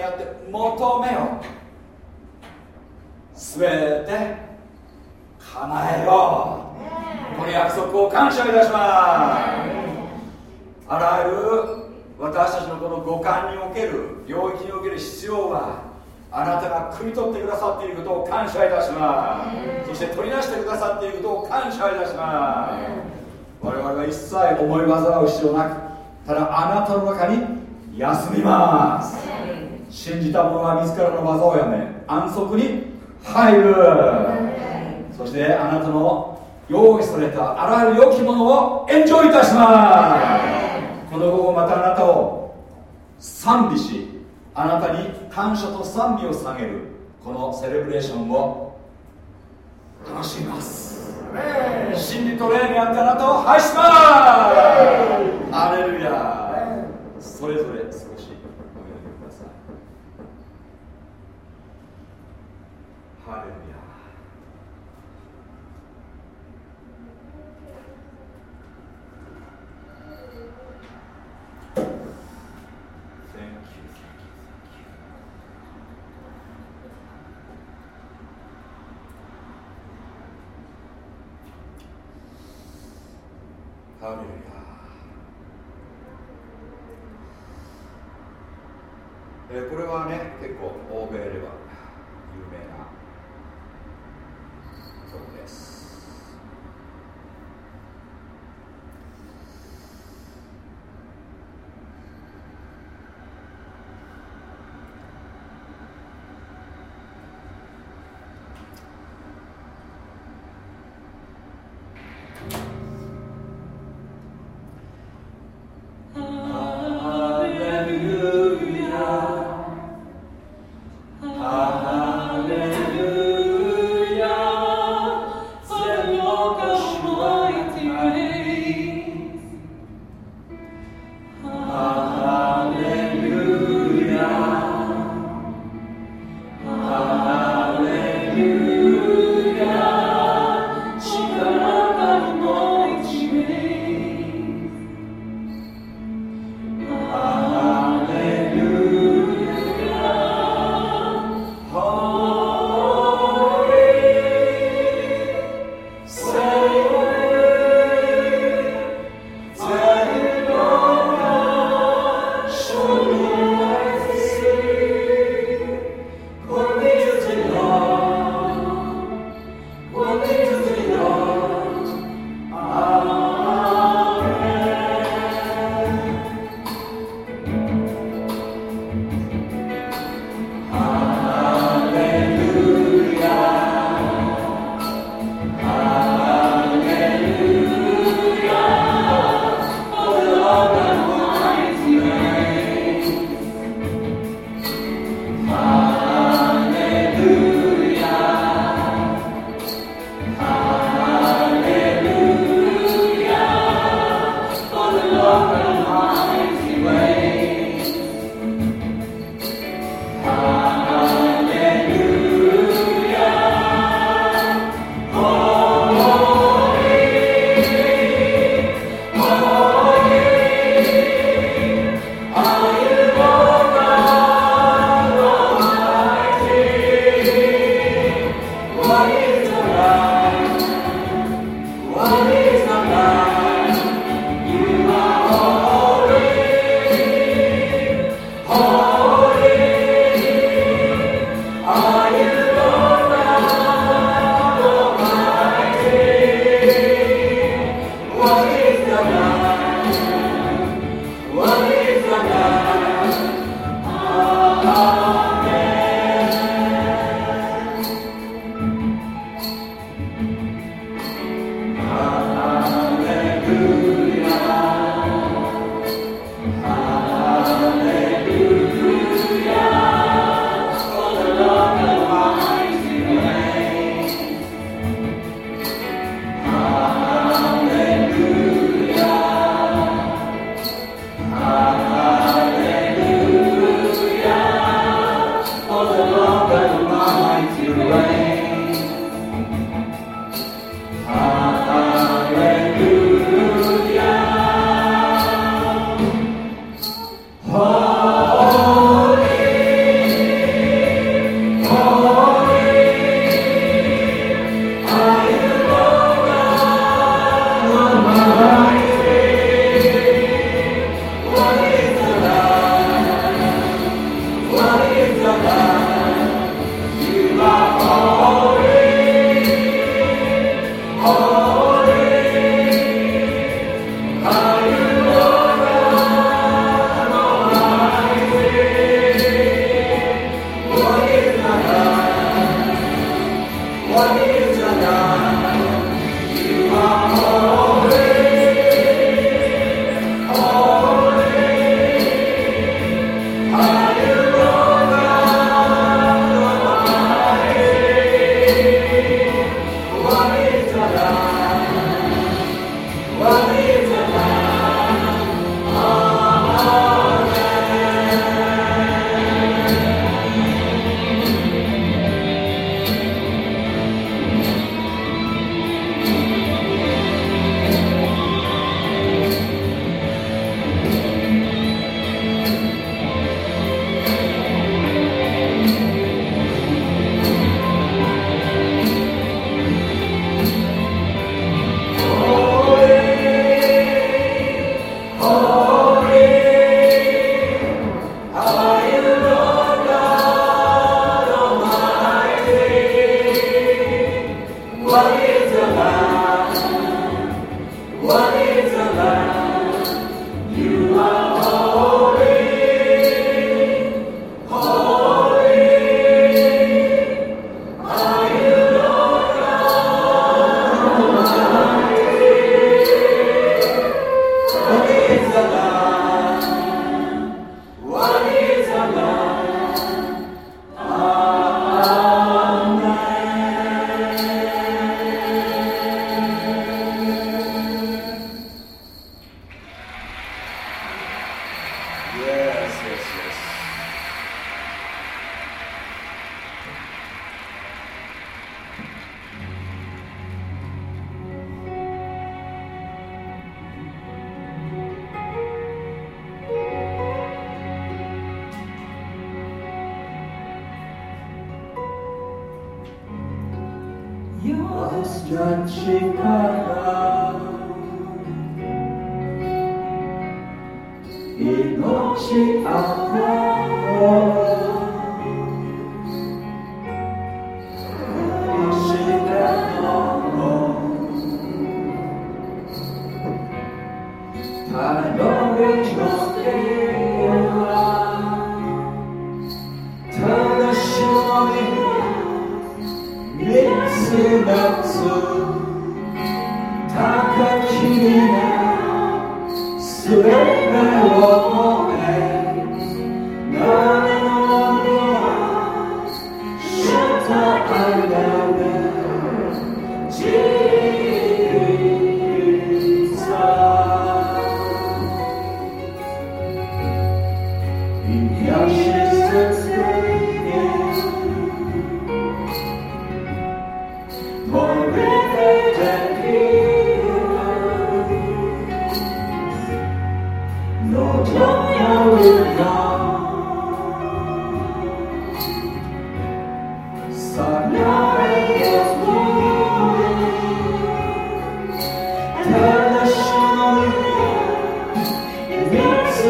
にあって求めよ全て叶えよこの約束を感謝いたします。あらゆる私たちのこの五感における領域における必要はあなたが汲み取ってくださっていることを感謝いたします。そして取り出してくださっていることを感謝いたします。我々は一切思い煩う必要なくただあなたの中に休みます。信じた者は自らの技をやめ安息に入る。そしてあなたの用意されたあらゆる良きものをエンジョイいたします。この午後またあなたを賛美しあなたに感謝と賛美を下げるこのセレブレーションを楽しみます。真理と霊にあってあなたを拝します。アレルヤ。それぞれ少しお読みくださいハレルヤハレルヤえこれはね結構欧米では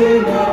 Sing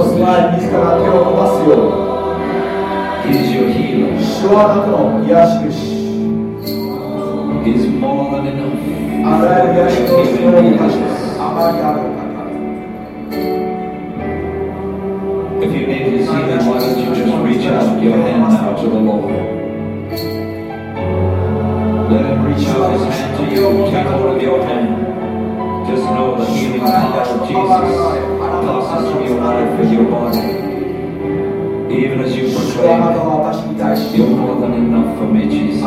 今主の備え自ら手を伸ばすように主はあなたの癒し主あらゆる癒しとそのいたしあまりある If you need his healing, why don't you just reach out your hand now to the Lord? Let him reach out his hand to you. Take hold of your hand. Just know the healing power of Jesus closer to your life with your body. Even as you proclaim, you're more than enough for me, Jesus.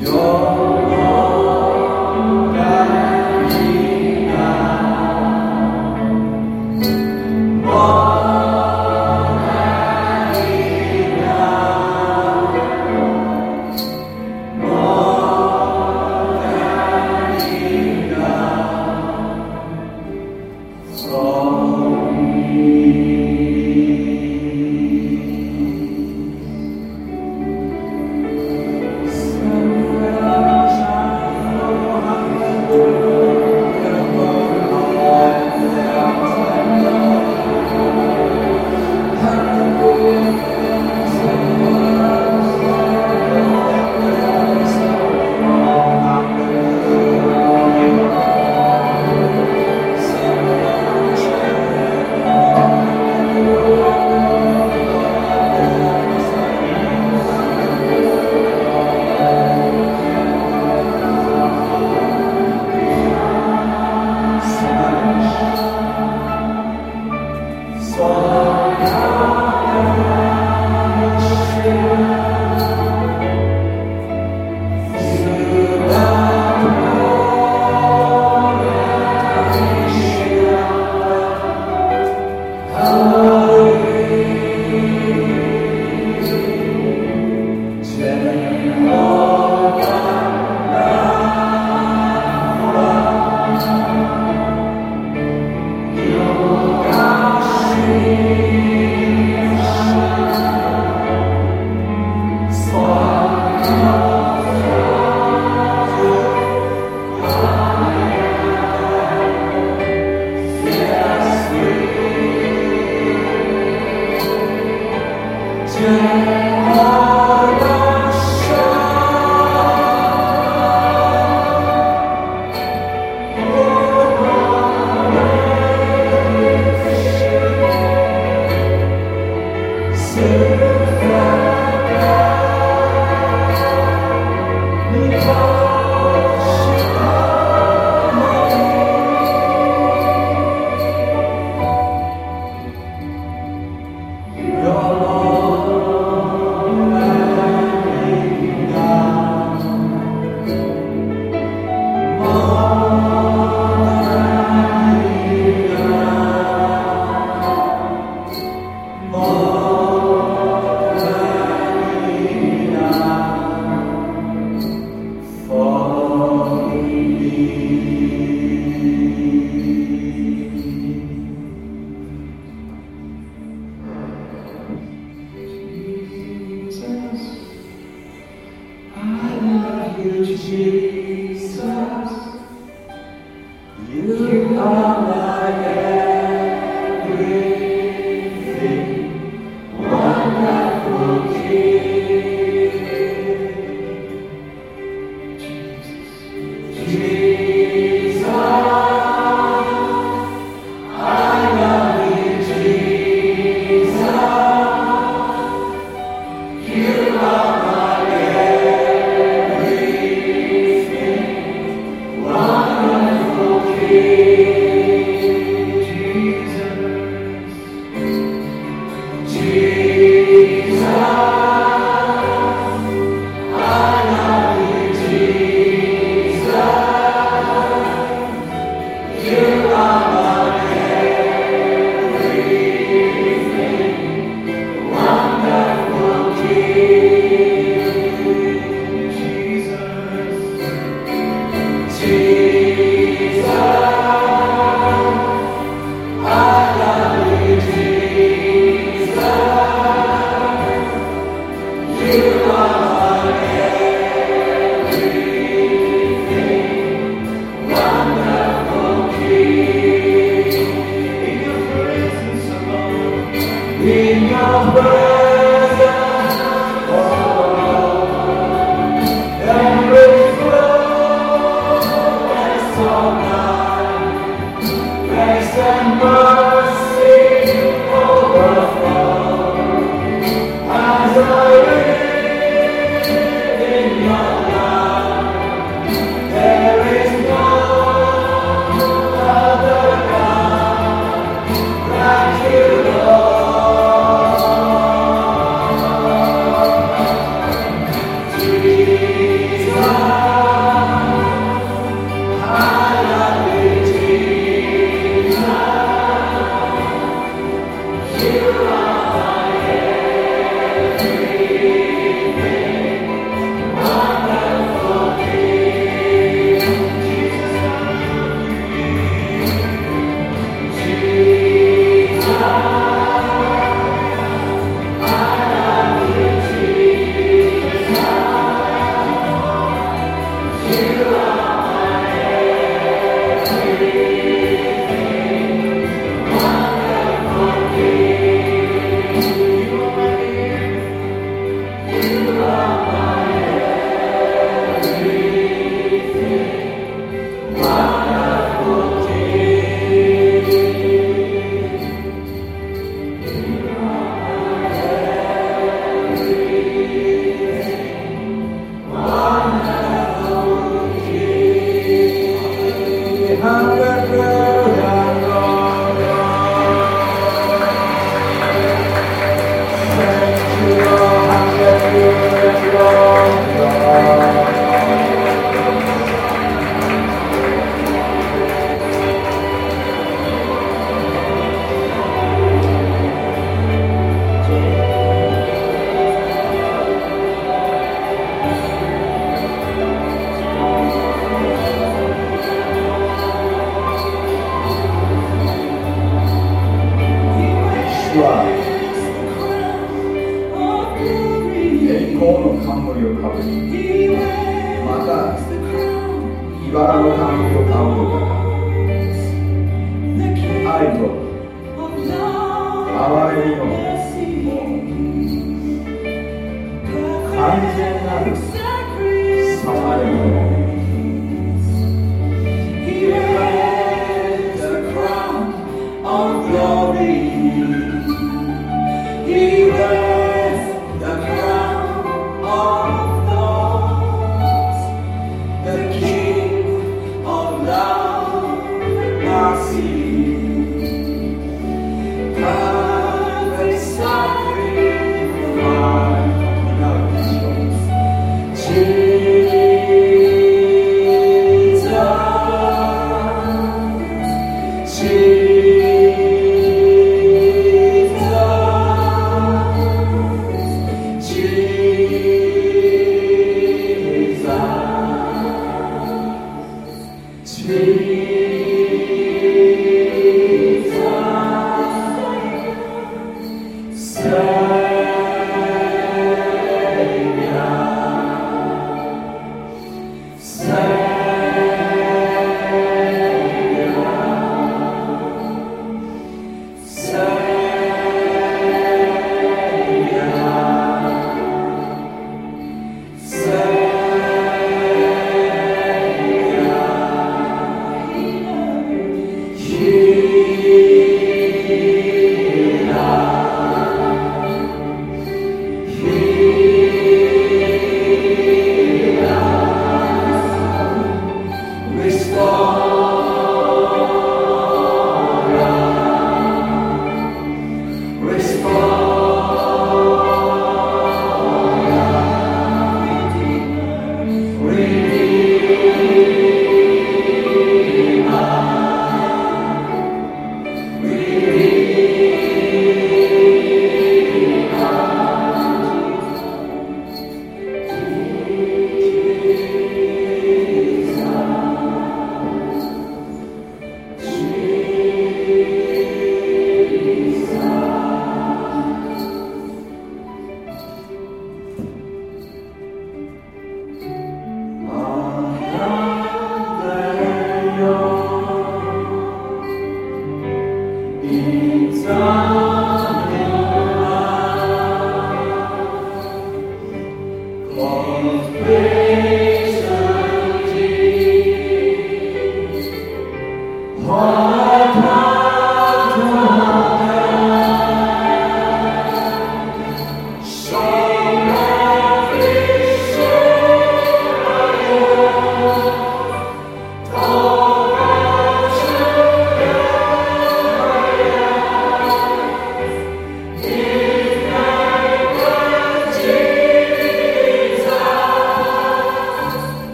You're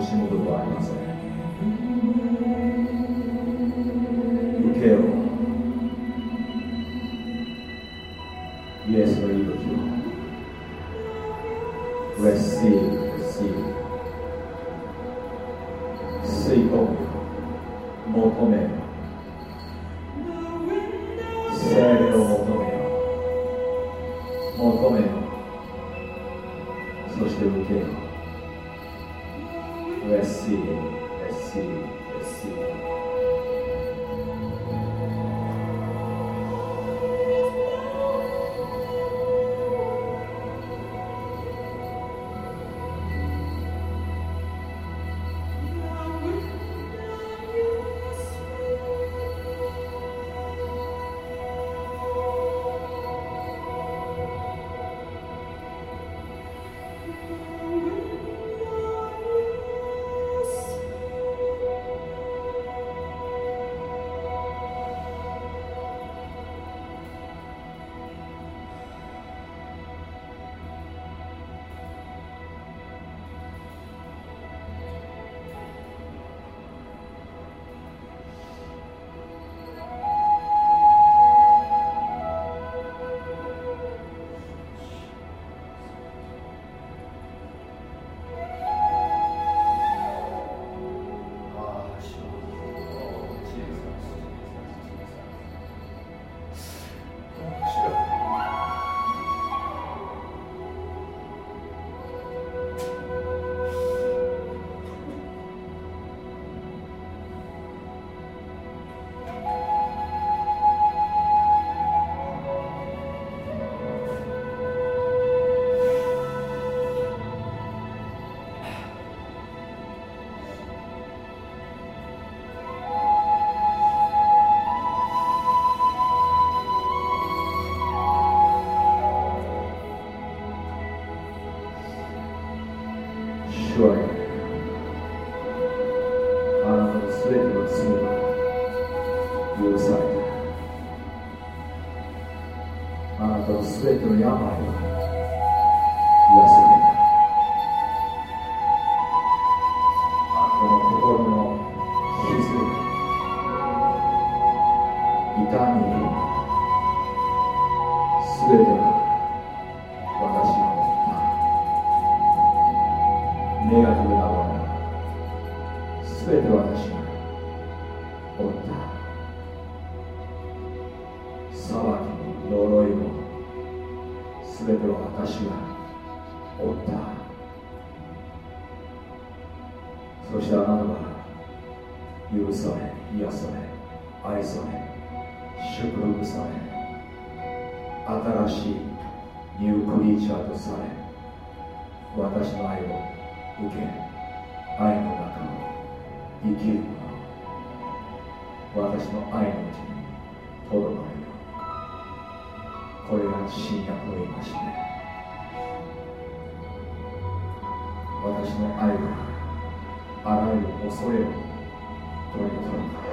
cima do 生きる。には私の愛のうちにとどまるよこれが新いまして私の愛があらゆる恐れを取り除いた。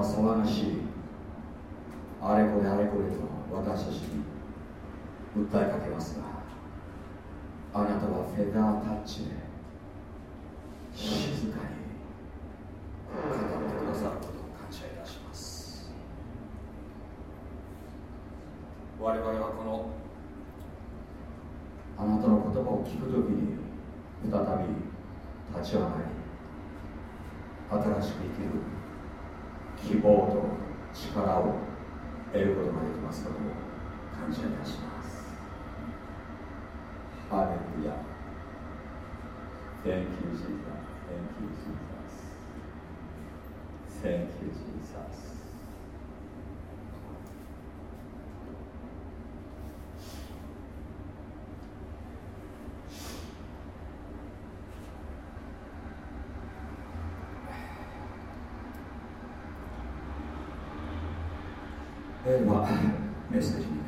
はがしいあれこれあれこれと私たちに訴えかけますがあなたはフェダータッチで静かに語ってくださることを感謝いたします。我々はこのあなたの言葉を聞くときに Thank you, Jesus. Eva, message me.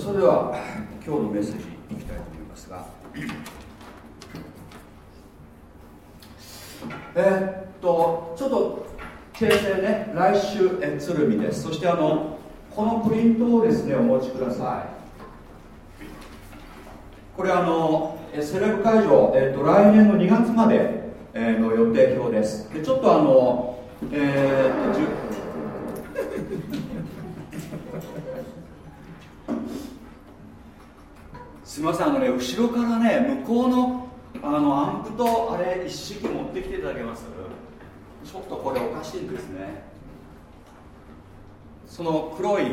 それでは今日のメッセージいきたいと思いますが。えっとちょっと訂正ね。来週え鶴見です。そしてあのこのプリントをですねお持ちください。これあのセレブ会場、えっと、来年の2月まで、の予定表です。でちょっとあのえーっとじゅすみませんあのね後ろからね向こうのあのアンプとあれ一式持ってきていただけます？ちょっとこれおかしいんですね。その黒い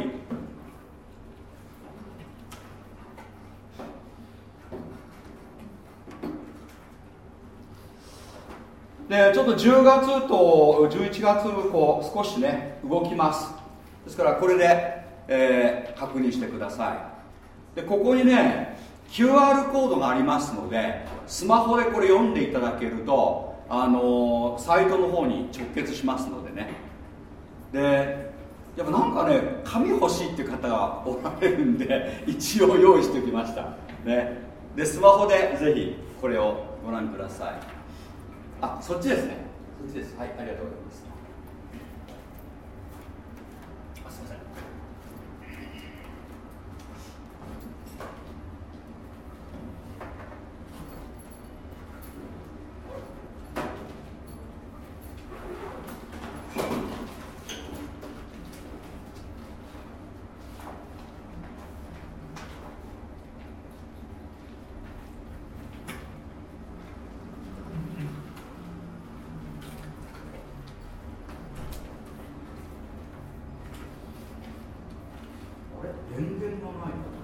でちょっと10月と11月こう少しね動きます。ですからこれで、えー確認してください。でここにね QR コードがありますのでスマホでこれ読んでいただけると、あのーサイトの方に直結しますのでね。でやっぱなんかね紙欲しいっていう方がおられるんで 一応用意しておきました。ね。でスマホでぜひこれをご覧ください。あそっちですね。そっちです。はいありがとうございますあすいませんあれ電源がない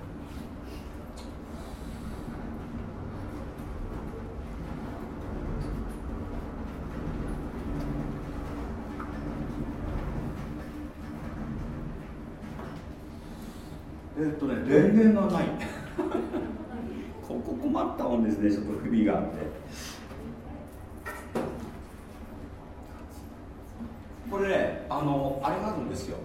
えっとね電源がない。ここ困ったもんですねちょっと不備があってこれねあのあれがあるんですよ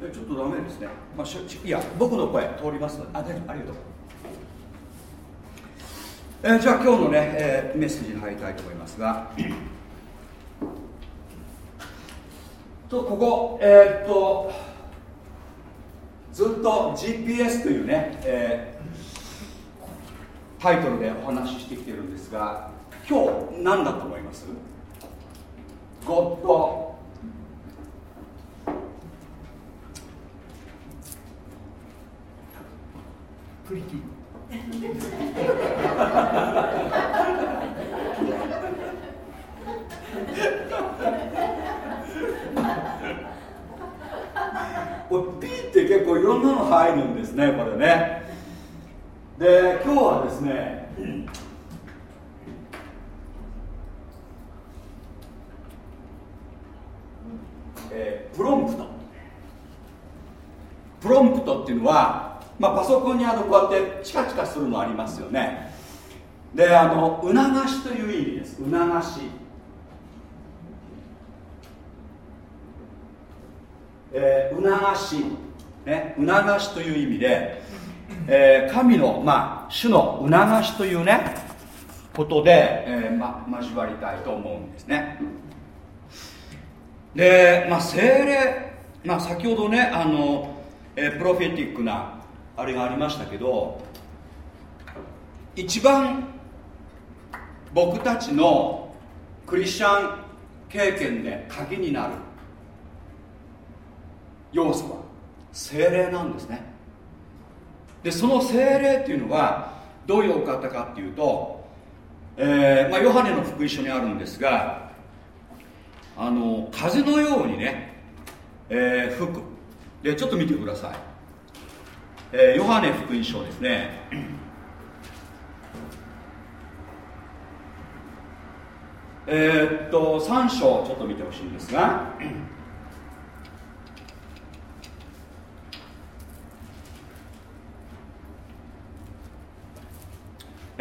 いやちょっとダメですね、まあ、しいや僕の声通りますので。あ大丈夫ありがとう、えーじゃあ今日のね、えーメッセージに入りたいと思いますが。とここえーっとずっと GPS というね、えータイトルでお話ししてきてるんですが今日何だと思いますゴッドプリティこれピーって結構いろんなの入るんですねこれねで今日はですねえープロンプトプロンプトっていうのは、まあ、パソコンにあのこうやってチカチカするのありますよね。であの促しという意味です。促し。えー促し、ね、促しという意味で、えー神の、まあ、主の促しというねことで、えーま、交わりたいと思うんですね。で、まあ、精霊、まあ、先ほどねあの、えープロフェティックなあれがありましたけど一番僕たちのクリスチャン経験で鍵になる要素は精霊なんですね。でその精霊っていうのはどういうお方かっていうと、えーまあ、ヨハネの福音書にあるんですがあの風のようにね、えー吹く。でちょっと見てください、えーヨハネ福音書ですね。えーっと3章ちょっと見てほしいんですが。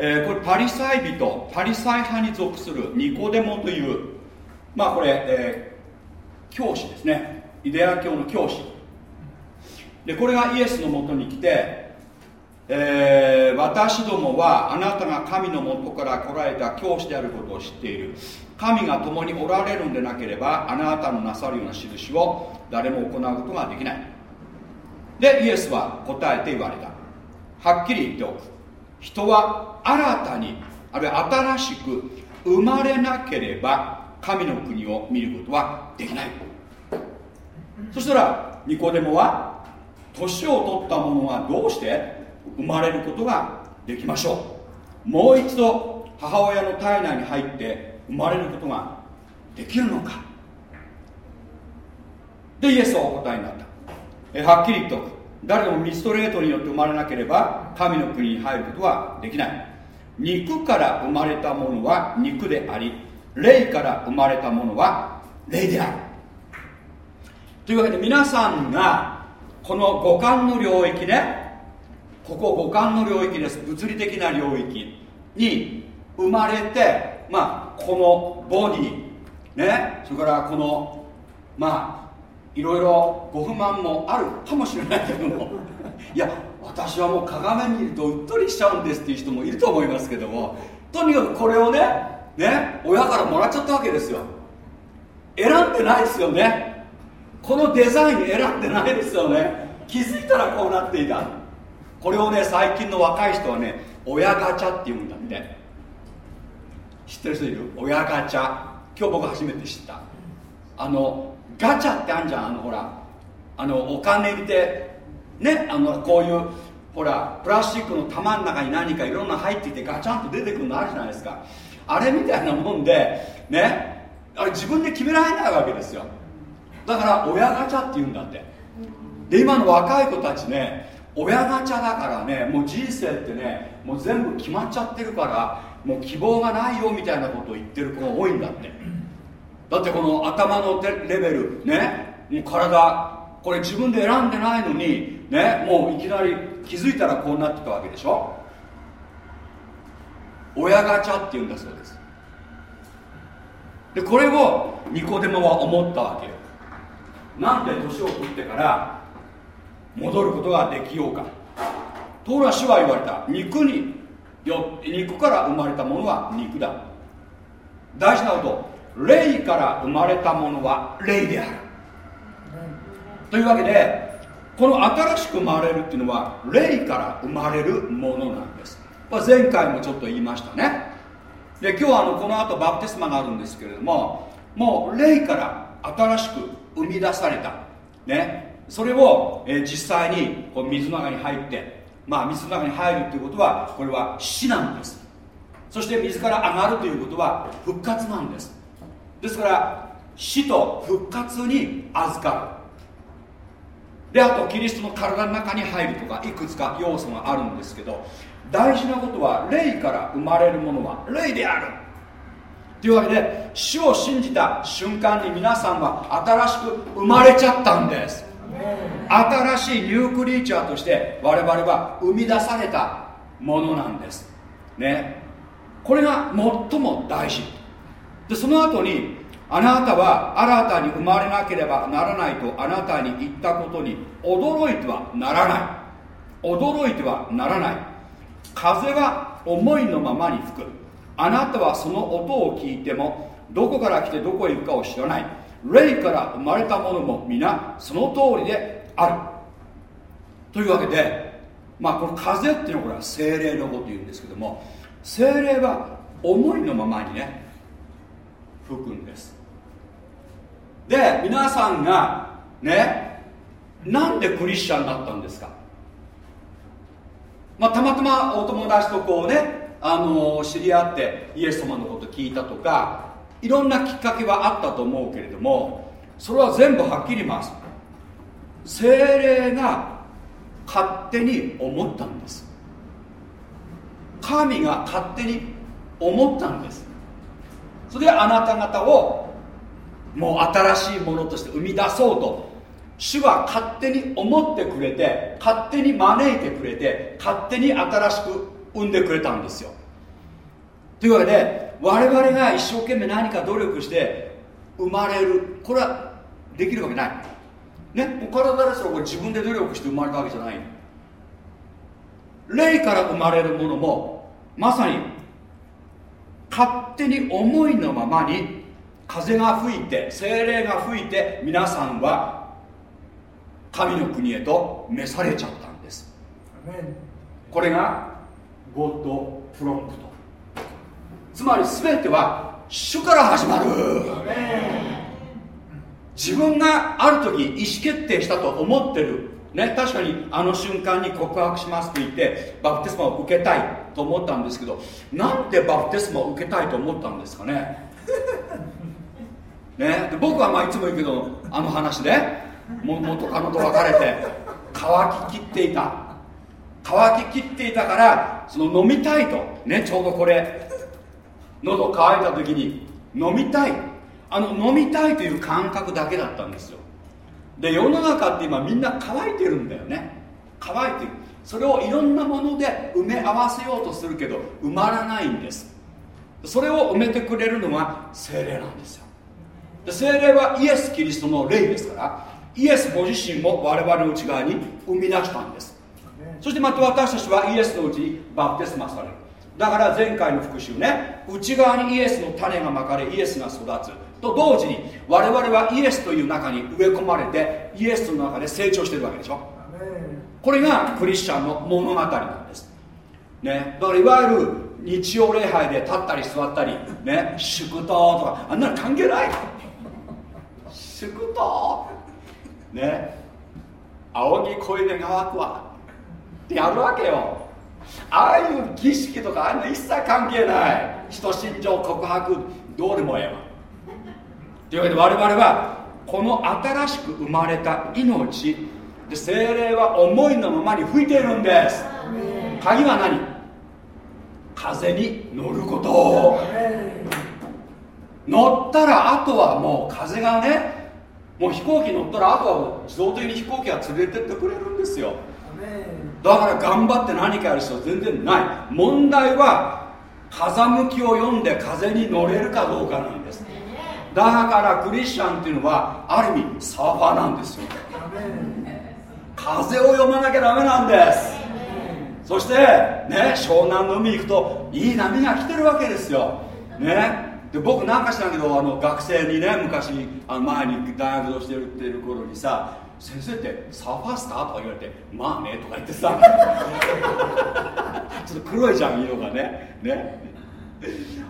えーこれパリサイ人パリサイ派に属するニコデモというまあこれ、えー教師ですね。イデア教の教師。でこれがイエスのもとに来て、えー私どもはあなたが神のもとから来られた教師であることを知っている。神が共におられるんでなければあなたのなさるような印を誰も行うことができない。でイエスは答えて言われた。はっきり言っておく。人は新たにあるいは新しく生まれなければ神の国を見ることはできない。そしたらニコデモは年を取った者はどうして？生まれることができましょう。もう一度母親の体内に入って生まれることができるのか。でイエスはお答えになった。えはっきり言っておく。誰でもミストレートによって生まれなければ神の国に入ることはできない。肉から生まれたものは肉であり霊から生まれたものは霊である。というわけで皆さんがこの五感の領域ねここ五感の領域です。物理的な領域に生まれてまあこのボディねそれからこのまあいろいろご不満もあるかもしれないけども。いや私はもう鏡見るとうっとりしちゃうんですっていう人もいると思いますけども。とにかくこれをねね親からもらっちゃったわけですよ。選んでないですよね。このデザイン選んでないですよね。気づいたらこうなっていた。これをね最近の若い人はね親ガチャって言うんだって。知ってる人いる？親ガチャ。今日僕初めて知った。あのガチャってあんじゃん。あのほらあのお金入れてねあのこういうほらプラスチックの玉の中に何かいろんな入っていてガチャンと出てくるのあるじゃないですか。あれみたいなもんでねあれ自分で決められないわけですよ。だから親ガチャって言うんだって。で今の若い子たちね親ガチャだからねもう人生ってねもう全部決まっちゃってるからもう希望がないよみたいなことを言ってる子が多いんだって。だってこの頭のレベルねもう体これ自分で選んでないのにねもういきなり気づいたらこうなってたわけでしょ？親ガチャって言うんだそうです。でこれをニコデモは思ったわけよ。なんで年を取ってから戻ることができようか。ところが主は言われた。肉によ肉から生まれたものは肉だ。大事なこと。霊から生まれたものは霊である。というわけでこの新しく生まれるっていうのは霊から生まれるものなんです。前回もちょっと言いましたね。で今日はあのこの後バプテスマがあるんですけれどももう霊から新しく生み出された。ね。それを、え実際にこう水の中に入ってまあ水の中に入るということはこれは死なんです。そして水から上がるということは復活なんです。ですから死と復活に預かる。であとキリストの体の中に入るとかいくつか要素があるんですけど大事なことは霊から生まれるものは霊である。というわけで死を信じた瞬間に皆さんは新しく生まれちゃったんです。新しいニュークリーチャーとして我々は生み出されたものなんです。ね。これが最も大事。でその後にあなたは新たに生まれなければならないとあなたに言ったことに驚いてはならない。驚いてはならない。風は思いのままに吹く。あなたはその音を聞いてもどこから来てどこへ行くかを知らない。霊から生まれたものも皆その通りである。というわけでまあこの風っていうのはこれは精霊のこと言うんですけども精霊は思いのままにね吹くんです。で皆さんがねなんでクリスチャンになったんですか？まあ、たまたまお友達とこうね、あの知り合ってイエス様のこと聞いたとかいろんなきっかけはあったと思うけれどもそれは全部はっきり言います。精霊が勝手に思ったんです。神が勝手に思ったんです。それであなた方をもう新しいものとして生み出そうと主は勝手に思ってくれて勝手に招いてくれて勝手に新しく生んでくれたんですよ。というわけで我々が一生懸命何か努力して生まれる。これはできるわけない。ねもう体ですらこれ自分で努力して生まれたわけじゃない。霊から生まれるものもまさに勝手に思いのままに風が吹いて精霊が吹いて皆さんは神の国へと召されちゃったんです。これがゴッドプロンプトつまり全ては主から始まる。自分がある時意思決定したと思ってる。ね、確かにあの瞬間に告白しますと言ってバプテスマを受けたいと思ったんですけどなんでバプテスマを受けたいと思ったんですかね？ねで僕はまあいつも言うけどあの話ね元カノと別れて乾ききっていた。乾ききっていたからその飲みたいとねちょうどこれ喉乾いた時に飲みたい。あの飲みたいという感覚だけだったんですよ。で世の中って今みんな乾いてるんだよね。乾いてる。それをいろんなもので埋め合わせようとするけど埋まらないんです。それを埋めてくれるのが精霊なんですよ。で精霊はイエス・キリストの霊ですからイエスご自身も我々の内側に生み出したんです。そしてまた私たちはイエスのうちにバプテスマされる。だから前回の復習ね。内側にイエスの種がまかれイエスが育つ。と同時に我々はイエスという中に植え込まれてイエスの中で成長してるわけでしょ。これがクリスチャンの物語なんです。ね。だからいわゆる日曜礼拝で立ったり座ったりね。祝祷とか。あんなの関係ない。祝祷。ね。仰ぎ声で乾くわ。ってやるわけよああいう儀式とかああいうの一切関係ない。人心情告白どうでもええわというわけで我々はこの新しく生まれた命で精霊は思いのままに吹いているんです。鍵は何？風に乗ること。乗ったらあとはもう風がねもう飛行機乗ったらあとは自動的に飛行機が連れてってくれるんですよ。だから頑張って何かやる必要全然ない。問題は風向きを読んで風に乗れるかどうかなんです。だからクリスチャンっていうのはある意味サーファーなんですよ。風を読まなきゃダメなんです。そしてね湘南の海行くといい波が来てるわけですよ。ね。で僕なんか知らんけどあの学生にね昔あの前に大学をしてるってる頃にさ先生ってサーファースターとか言われてまあねとか言ってさ。ちょっと黒いじゃん色がね。ね。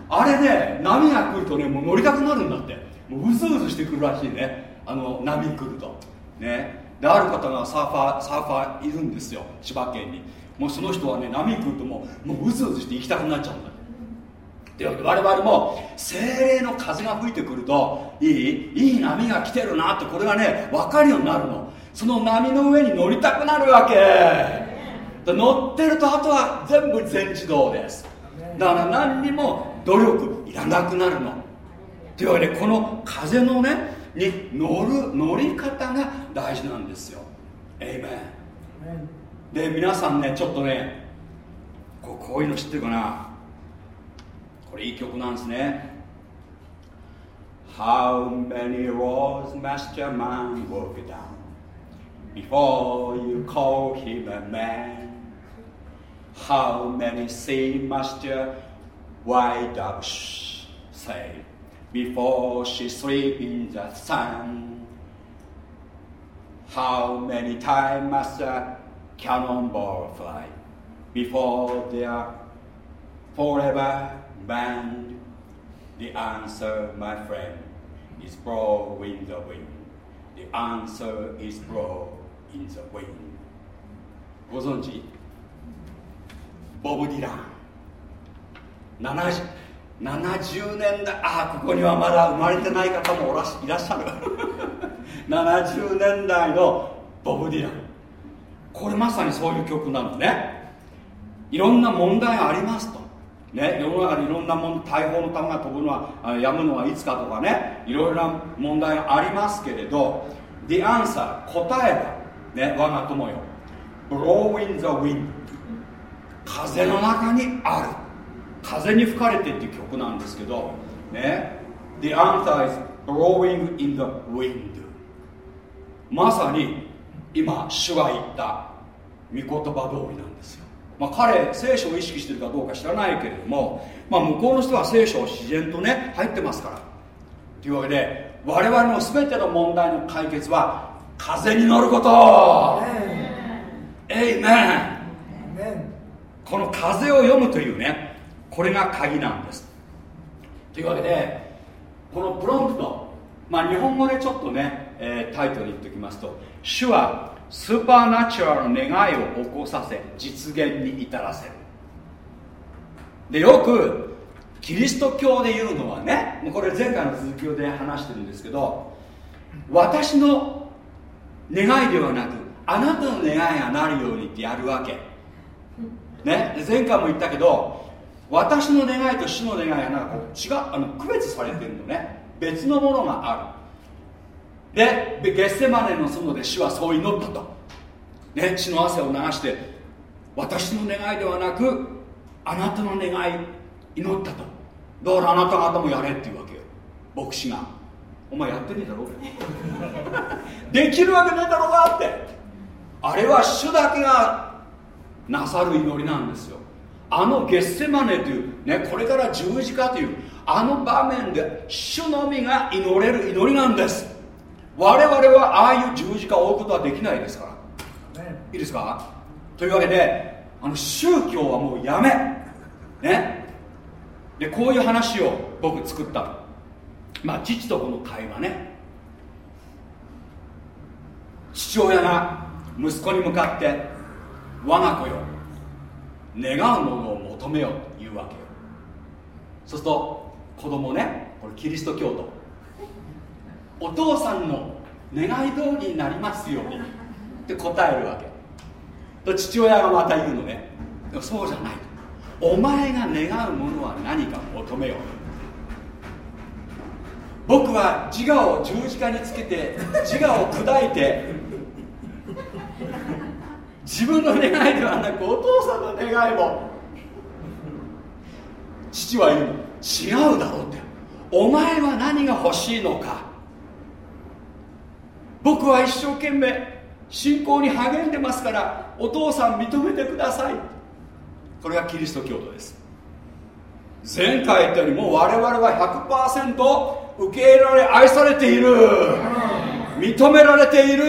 あれね波が来るとねもう乗りたくなるんだって。もううずうずしてくるらしいね。あの波来ると。ね。である方がサーファーサーファーいるんですよ千葉県に。もうその人はね波来るともうもううずうずして行きたくなっちゃうんだで我々も精霊の風が吹いてくるといいいい波が来てるなってこれがね分かるようになるの。その波の上に乗りたくなるわけ。で乗ってるとあとは全部全自動です。だから何にも努力いらなくなるの。というわけでこの風のねに乗る乗り方が大事なんですよ。エイメンで皆さんねちょっとねこうこういうの知ってるかな？これいい曲なんですね How many roads must a man walk down before you call him a man? How many seas must a white dove sail before she sleep in the sun? How many times must a cannonball fly before they are forever banned? The answer, my friend, is blow in the wind. The answer is blow in the wind. ご存知ボブ・ディラン 70, 70年代ああここにはまだ生まれてない方もおらしいらっしゃる70年代のボブ・ディランこれまさにそういう曲なのねいろんな問題がありますとね、世の中でいろんなもん大砲の弾が飛ぶのはやむのはいつかとかねいろいろな問題がありますけれど The answer 答えはね我が友よ。Blow in the wind 風の中にある。風に吹かれてっていう曲なんですけどね The answer is blowing in the wind まさに今主が言った御言葉通りなんですよ。まあ、彼聖書を意識してるかどうか知らないけれども、まあ、向こうの人は聖書を自然とね入ってますから。というわけで我々の全ての問題の解決は風に乗ること。エイメンこの風を読むというねこれが鍵なんです。というわけでこのプロンプトまあ日本語でちょっとね、えータイトル言っておきますと主はスーパーナチュラルの願いを起こさせ実現に至らせる。でよくキリスト教で言うのはねこれ前回の続きで話してるんですけど私の願いではなくあなたの願いがなるようにってやるわけ。ね？で前回も言ったけど私の願いと主の願いがなんかこう違うあの区別されてるのね。別のものがある。でゲッセマネの園で主はそう祈ったと、ね、血の汗を流して私の願いではなくあなたの願い祈ったと。だからあなた方もやれっていうわけよ。牧師が。お前やってねえだろ。できるわけねえだろうがって。あれは主だけがなさる祈りなんですよ。あのゲッセマネという、ね、これから十字架というあの場面で主のみが祈れる祈りなんです。我々はああいう十字架を追うことはできないですから。いいですか？というわけであの宗教はもうやめ。ね？でこういう話を僕作った。まあ父とこの会話ね。父親が息子に向かって我が子よ願うものを求めよと言うわけよ。そうすると子供ねこれキリスト教徒お父さんの願い通りになりますように。って答えるわけ。と父親がまた言うのね。そうじゃない。お前が願うものは何か求めよう。僕は自我を十字架につけて自我を砕いて自分の願いではなくお父さんの願いを。父は言うの。違うだろうって。お前は何が欲しいのか。僕は一生懸命信仰に励んでますからお父さん認めてください。これがキリスト教徒です。前回言ったようにもう我々は100%受け入れられ愛されている。認められている。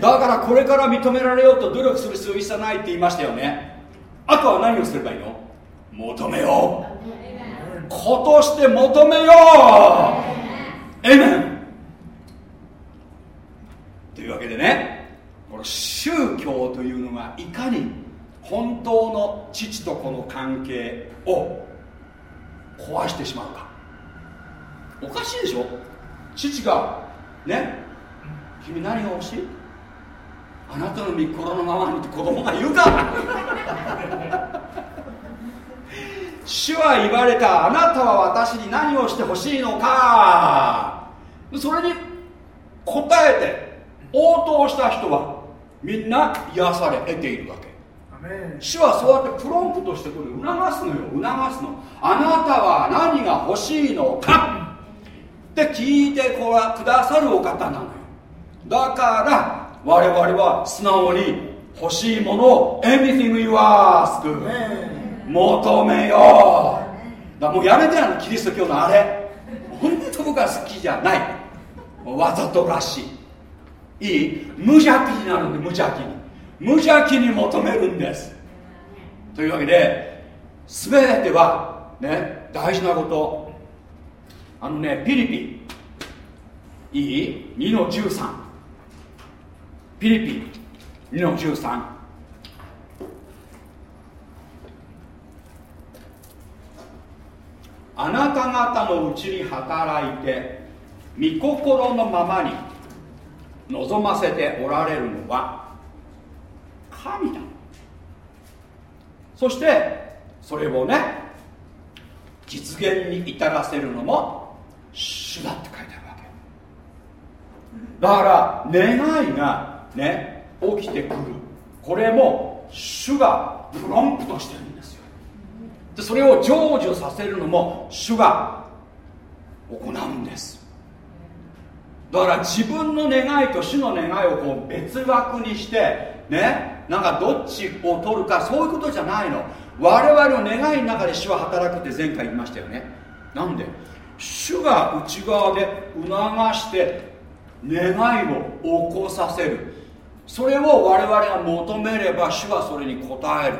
だからこれから認められようと努力する必要一切ないって言いましたよね。あとは何をすればいいの？求めよう。ことして求めよう。エメンというわけでねこの宗教というのがいかに本当の父と子の関係を壊してしまうか。おかしいでしょ？父がね君何が欲しい？あなたの御心のままにって子供が言うか。主は言われたあなたは私に何をしてほしいのか。それに答えて応答した人はみんな癒され得ているわけ。主はそうやってプロンプとしてこれ促すのよ。促すの。あなたは何が欲しいのか。って聞いてこらくださるお方なのよ。だから我々は素直に欲しいものを Anything you ask 求めよう。だもうやめてあの。キリスト教のあれ。本当僕は好きじゃない。わざとらしいいい？無邪気になるんで無邪気に。無邪気に求めるんです。というわけで全てはね大事なこと。あのねピリピ。いい？2の13ピリピ。2の13あなた方のうちに働いて御心のままに望ませておられるのは神だ。そしてそれをね実現に至らせるのも主だって書いてあるわけ。だから願いがね起きてくる。これも主がプロンプトしてるんですよ。でそれを成就させるのも主が行うんです。だから自分の願いと主の願いをこう別枠にしてねなんかどっちを取るかそういうことじゃないの。我々の願いの中で主は働くって前回言いましたよね。なんで？主が内側で促して願いを起こさせる。それを我々が求めれば主はそれに応える。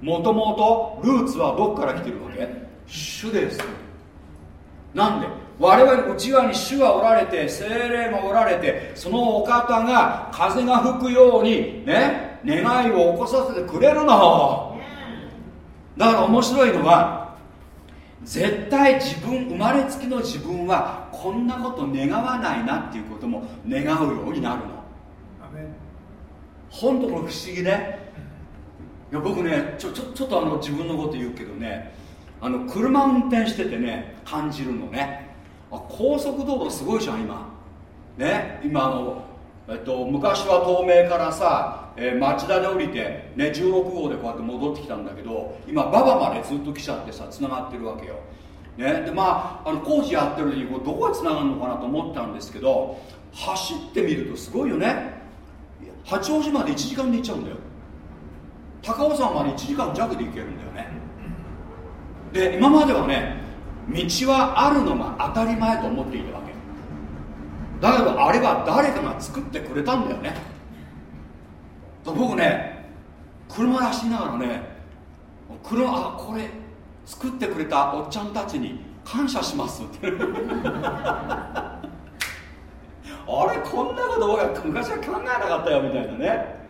もともとルーツはどこから来てるわけ？主です。なんで？我々の内側に主がおられて精霊がおられてそのお方が風が吹くようにね願いを起こさせてくれるの。だから面白いのは絶対自分生まれつきの自分はこんなこと願わないなっていうことも願うようになるの。本当これ不思議ね。いや僕ねちょちょちょっとあの自分のこと言うけどねあの車運転しててね感じるのねあ高速道路すごいじゃん今。ね？今あの、えっと、昔は東名からさ、えー町田で降りて、ね、16号でこうやって戻ってきたんだけど今馬場までずっと来ちゃってさつながってるわけよ、ね、でまああの工事やってる時にこうどこへつながるのかなと思ったんですけど走ってみるとすごいよね。八王子まで1時間で行っちゃうんだよ。高尾山まで1時間弱で行けるんだよね。で今まではね道はあるのが当たり前と思っていたわけ。だけどあれは誰かが作ってくれたんだよね。と僕ね車で走りながらね車あこれ作ってくれたおっちゃんたちに感謝しますって。あれこんなこと僕は昔は考えなかったよみたいなね。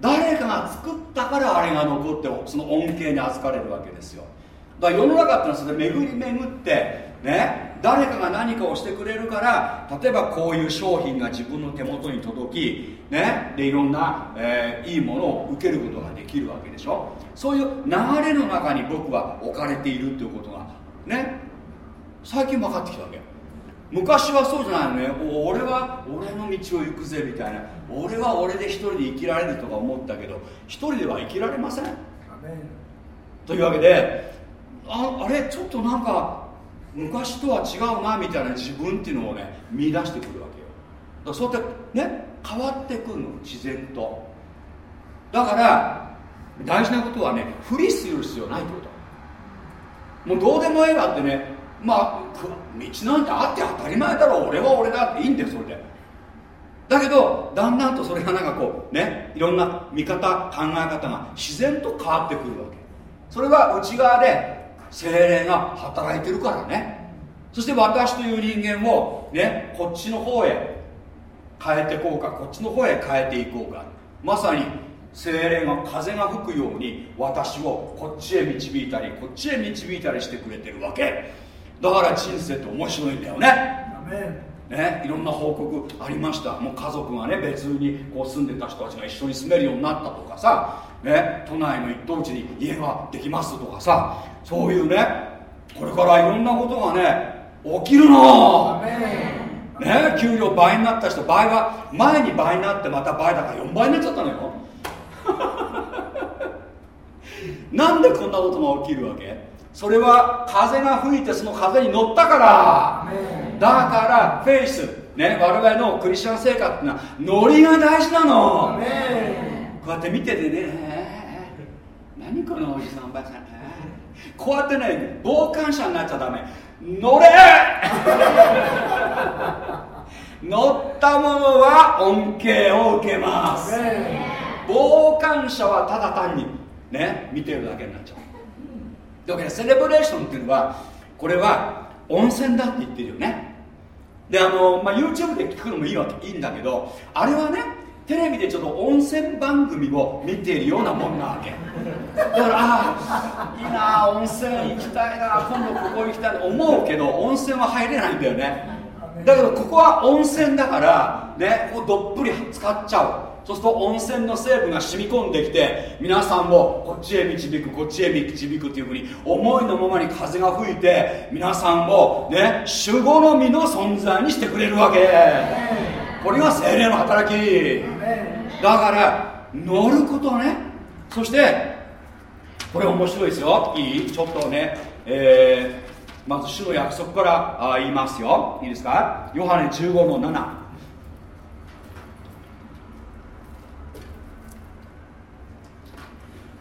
誰かが作ったからあれが残ってその恩恵に預かれるわけですよ。だ世の中ってのはそれ巡り巡ってね誰かが何かをしてくれるから例えばこういう商品が自分の手元に届きねでいろんな、えーいいものを受けることができるわけでしょ？そういう流れの中に僕は置かれているっていうことがね最近分かってきたわけ昔はそうじゃないのね。お俺は俺の道を行くぜみたいな。俺は俺で一人で生きられるとか思ったけど一人では生きられません。というわけでああれちょっとなんか昔とは違うなみたいな自分っていうのをね見出してくるわけよ。だからそうやってね変わってくるの自然と。だから大事なことはね不利する必要ないってこと。もうどうでもええわってねまあ道なんてあって当たり前だろ俺は俺だっていいんだよそれで。だけどだんだんとそれがなんかこうねいろんな見方考え方が自然と変わってくるわけ。それは内側で精霊が働いてるからね。そして私という人間をねこっちの方へ変えていこうかこっちの方へ変えていこうか。まさに精霊が風が吹くように私をこっちへ導いたりこっちへ導いたりしてくれてるわけ。だから人生って面白いんだよね。ね、いろんな報告ありました。もう家族がね別にこう住んでた人たちが一緒に住めるようになったとかさ、ね、都内の一等地に家ができますとかさそういうねこれからいろんなことがね起きるの。ね給料倍になった人倍は前に倍になってまた倍だから4倍になっちゃったのよ。なんでこんなことが起きるわけ？それは風が吹いてその風に乗ったから。だからフェイスね我々のクリスチャン生活ってのはノリが大事なの。こうやって見ててね何このおじさんおばさん。こうやってね傍観者になっちゃダメ。乗れ。乗った者は恩恵を受けます。傍観者はただ単にね見てるだけになっちゃう。というわけでセレブレーションっていうのはこれは温泉だって言ってるよね。であの、まあ、YouTube で聞くのもいいわけいいんだけどあれはねテレビでちょっと温泉番組を見ているようなもんなわけ。だからああいいな温泉行きたいな今度ここ行きたいと思うけど温泉は入れないんだよね。だけどここは温泉だからねここどっぷり使っちゃう。そうすると温泉の成分が染み込んできて皆さんをこっちへ導くこっちへ導くっていうふうに思いのままに風が吹いて皆さんをね守護の実の存在にしてくれるわけ。これが精霊の働き。だから乗ることね。そしてこれ面白いですよ。いい？ちょっとねえーまず主の約束からあ言いますよ。いいですか？ヨハネ15の7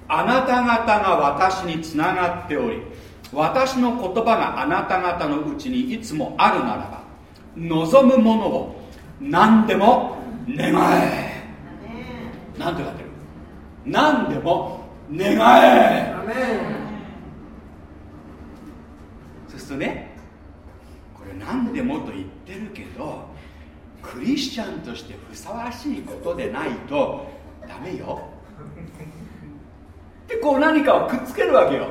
あなた方が私につながっており私の言葉があなた方のうちにいつもあるならば望むものを何でも願え。なんて書いてる？何でも願え。そうするとねこれ何でもと言ってるけどクリスチャンとしてふさわしいことでないとダメよ。でこう何かをくっつけるわけよ。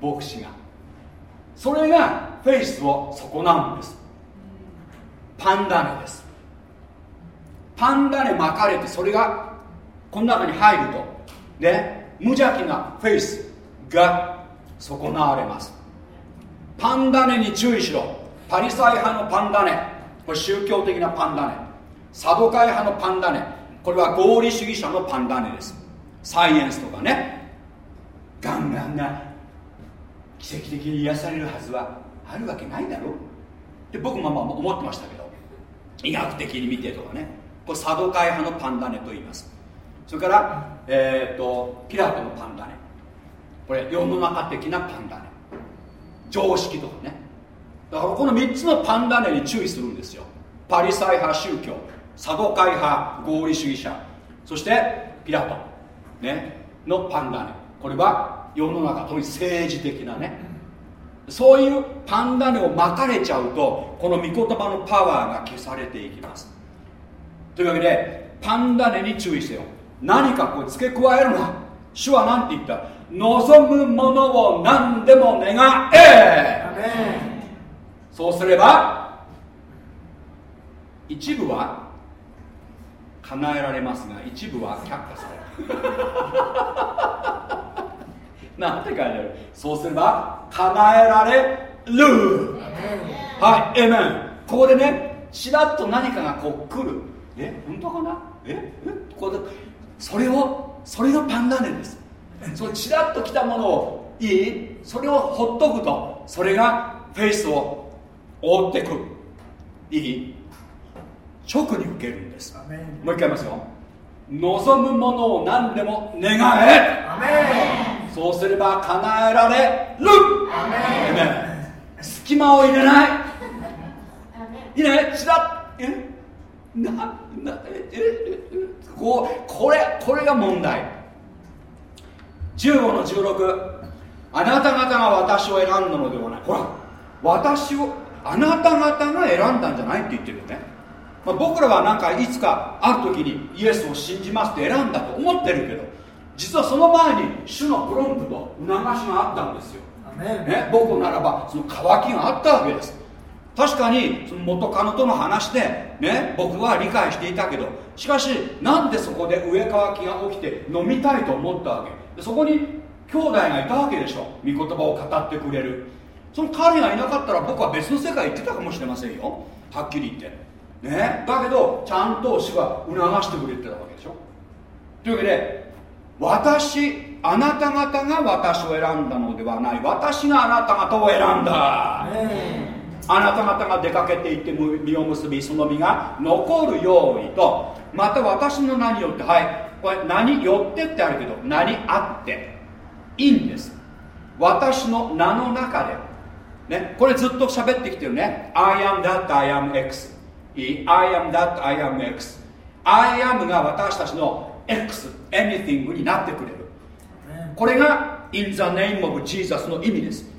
牧師が。それがフェイスを損なうんです。パンダネですパンダネ巻かれてそれがこの中に入るとね無邪気なフェイスが損なわれます。パン種に注意しろ。パリサイ派のパン種。これ宗教的なパン種。サドカイ派のパン種。これは合理主義者のパン種です。サイエンスとかね。ガンガンが奇跡的に癒されるはずはあるわけないだろって僕もまあ思ってましたけど。医学的に見てとかね。これサドカイ派のパンダネと言います。それから、えー、とピラトのパンダネ。これ世の中的なパンダネ。常識とかね。だからこの3つのパンダネに注意するんですよ。パリサイ派宗教サドカイ派合理主義者そしてピラト、ね、のパンダネ。これは世の中特に政治的なね。そういうパンダネを巻かれちゃうとこの御言葉のパワーが消されていきます。というわけでパンダネに注意せよ。何かこう付け加えるな。主は何て言った？望むものを何でも願え。そうすれば一部は叶えられますが一部は却下される。なんて書いてある？そうすれば叶えられる。はいエメン。ここでねちらっと何かがこう来るえ本当かな？ええ？ここでそれをそれがパンダネです。そのちらっと来たものをいい？それをほっとくとそれがフェイスを覆ってく。るいい？直に受けるんです。もう一回言いますよ。望むものを何でも願え。そうすれば叶えられる。エメン。隙間を入れない。いい？ねちらっえ？なこうこれこれが問題。15の16あなた方が私を選んだのではない。ほら私をあなた方が選んだんじゃないって言ってるよね、まあ、僕らはなんかいつかある時にイエスを信じますって選んだと思ってるけど実はその前に主のプロンプと促しがあったんですよ、ね、僕ならばその渇きがあったわけです確かにその元カノとの話でね僕は理解していたけどしかしなんでそこで上乾きが起きて飲みたいと思ったわけ？でそこに兄弟がいたわけでしょ？御言葉を語ってくれる。その彼がいなかったら僕は別の世界行ってたかもしれませんよ。はっきり言って。ね？だけどちゃんと主は促してくれてたわけでしょ？というわけで私あなた方が私を選んだのではない。私があなた方を選んだ。あなた方が出かけていって実を結びその実が残るようにとまた私の名によってはいこれ何よってってあるけど何あっていいんです。私の名の中でねこれずっと喋ってきてるね。I am that I am X いい I am that I am X I am が私たちの X anything になってくれる。これが in the name of Jesus の意味です。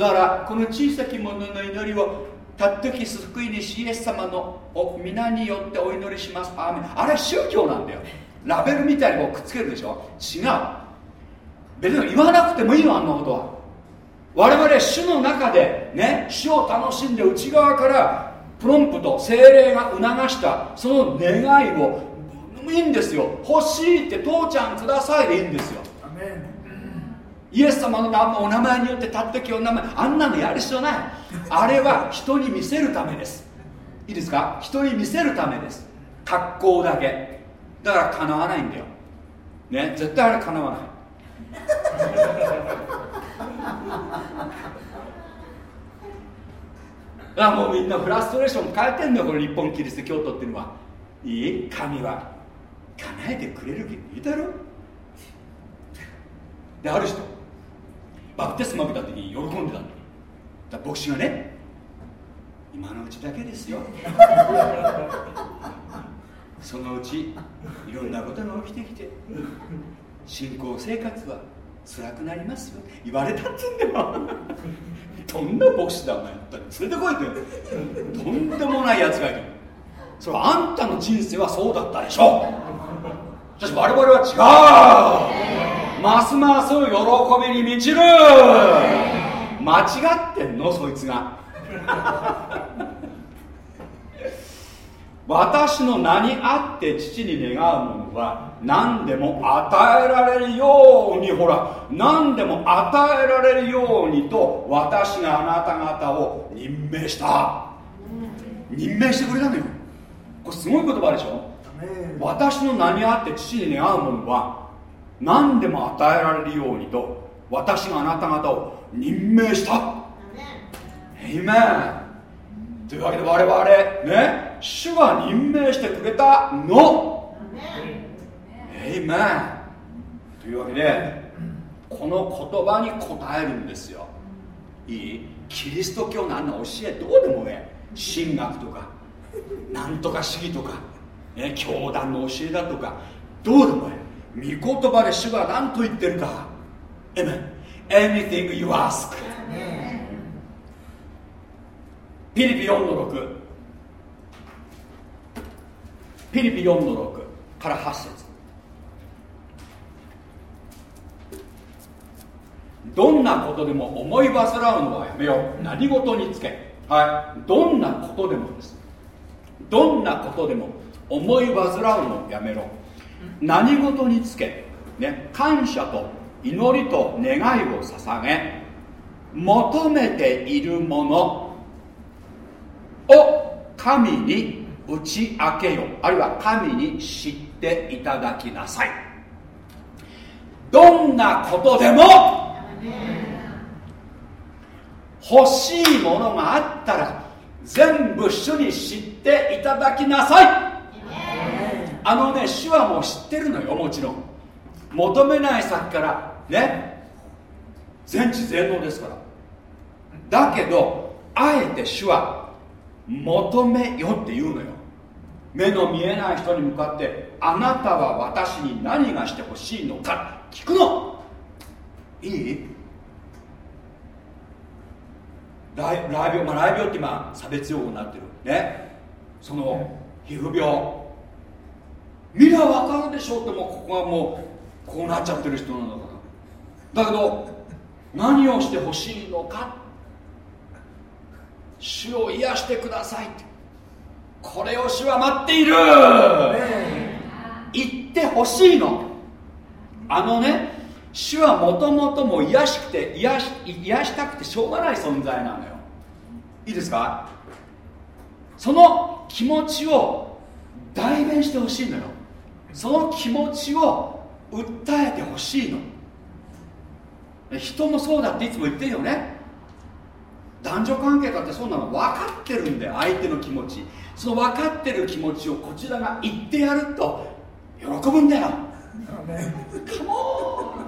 だからこの小さき者の祈りをたってき救い主イエス様のお皆によってお祈りします。アーメン。あれは宗教なんだよ。ラベルみたいにこうくっつけるでしょ。違う。別に言わなくてもいいのあんなことは。我々主の中でね主を楽しんで内側からプロンプと精霊が促したその願いをいいんですよ。欲しいって父ちゃんくださいでいいんですよ。イエス様の名お名前によってたってきお名前あんなのやる必要ない。あれは人に見せるためです。いいですか？人に見せるためです。格好だけ。だから叶わないんだよ。ね？絶対あれ叶わない。あもうみんなフラストレーション変えてんだよこの日本キリスト教徒っていうのは。いい？神は。叶えてくれるけどいいだろ。である人バプテスマ受けた時に喜んでたんだだ牧師がね今のうちだけですよ。そのうちいろんなことが起きてきて信仰生活は辛くなりますよ。言われたっつうんだよ。どんな牧師だお前。連れてこいって。とんでもないやつがいるそれはあんたの人生はそうだったでしょ。しかし我々は違う。ますます喜びに満ちる。間違ってんのそいつが。私の名にあって父に願うものは何でも与えられるようにほら何でも与えられるようにと私があなた方を任命した。任命してくれたのよ。これすごい言葉でしょ。私の名にあって父に願うものは何でも与えられるようにと私があなた方を任命した。エイメン。というわけで我々ね主が任命してくれたの。エイメン。というわけでこの言葉に答えるんですよ。いい？キリスト教のあんな教えどうでもええ。神学とかなんとか主義とか、ね、教団の教えだとかどうでもええ御言葉で主が何と言ってるか。Anything you ask. ピリピ4の6ピリピ4の6から8節。どんなことでも思い煩うのはやめよう。何事につけ。はい。どんなことでもです。どんなことでも思い煩うのやめろ。何事につけ、ね、感謝と祈りと願いを捧げ求めているものを神に打ち明けよあるいは神に知っていただきなさい。どんなことでも欲しいものがあったら全部主に知っていただきなさい。あのね主はも知ってるのよもちろん。求めない先からね。全知全能ですから。だけどあえて主は求めよって言うのよ。目の見えない人に向かってあなたは私に何がしてほしいのか聞くの。いい？来来病、まあ、来病って今差別用語になってる。ね。その皮膚病。見りゃ分かるでしょってもうここはもうこうなっちゃってる人なんだからだけど何をしてほしいのか。主を癒してくださいこれを主は待っている。言ってほしいの。あのね主はもともとも癒しくて癒し癒したくてしょうがない存在なのよ。いいですか？その気持ちを代弁してほしいのよその気持ちを訴えてほしいの。人もそうだっていつも言ってるよね。男女関係だってそうなの。分かってるんだよ相手の気持ち。その分かってる気持ちをこちらが言ってやると喜ぶんだよ。カモン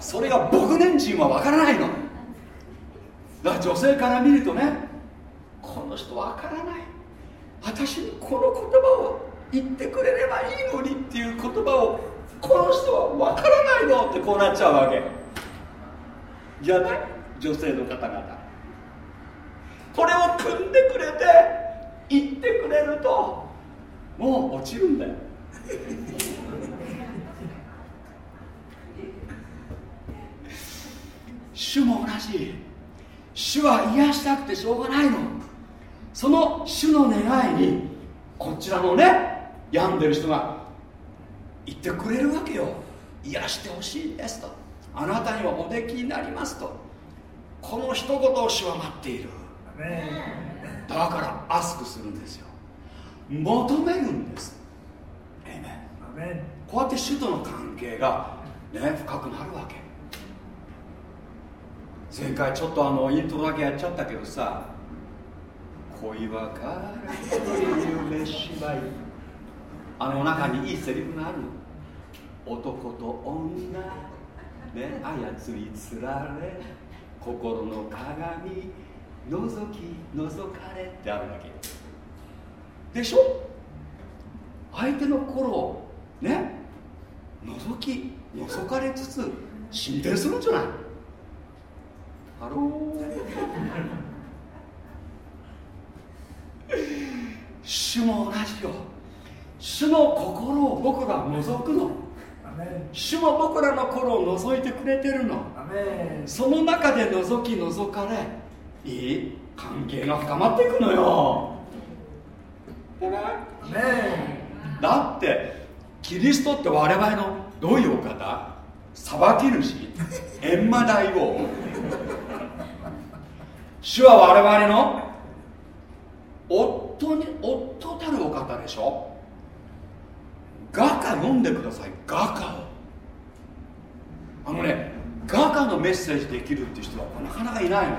それが僕年人は分からないの。だから女性から見るとねこの人分からない。私にこの言葉を言ってくれればいいのにっていう言葉をこの人は分からないのってこうなっちゃうわけ。じゃない？女性の方々。これを組んでくれて言ってくれるともう落ちるんだよ。主も同じ。主は癒したくてしょうがないの。その主の願いにこちらのね病んでる人が言ってくれるわけよ。癒してほしいですと。あなたにはおできになりますと。この一言を主は待っている。だからアスクするんですよ。求めるんです。こうやって主との関係がね深くなるわけ。前回ちょっとあのイントロだけやっちゃったけどさ恋別れ夢芝居あの中にいいセリフがある男と女。ね操りつられ。心の鏡。覗き覗かれってあるわけ。でしょ？相手の心をね覗き覗かれつつ進展するんじゃない？ Hello。主も同じよ。主の心を僕が覗くの。主も僕らの心を覗いてくれてるの。その中で覗き覗かれいい関係が深まっていくのよ。だってキリストって我々のどういうお方？裁き主？閻魔大王？主は我々の夫に夫たるお方でしょ？画家読んでください画家を。あのね画家のメッセージできるっていう人はなかなかいないの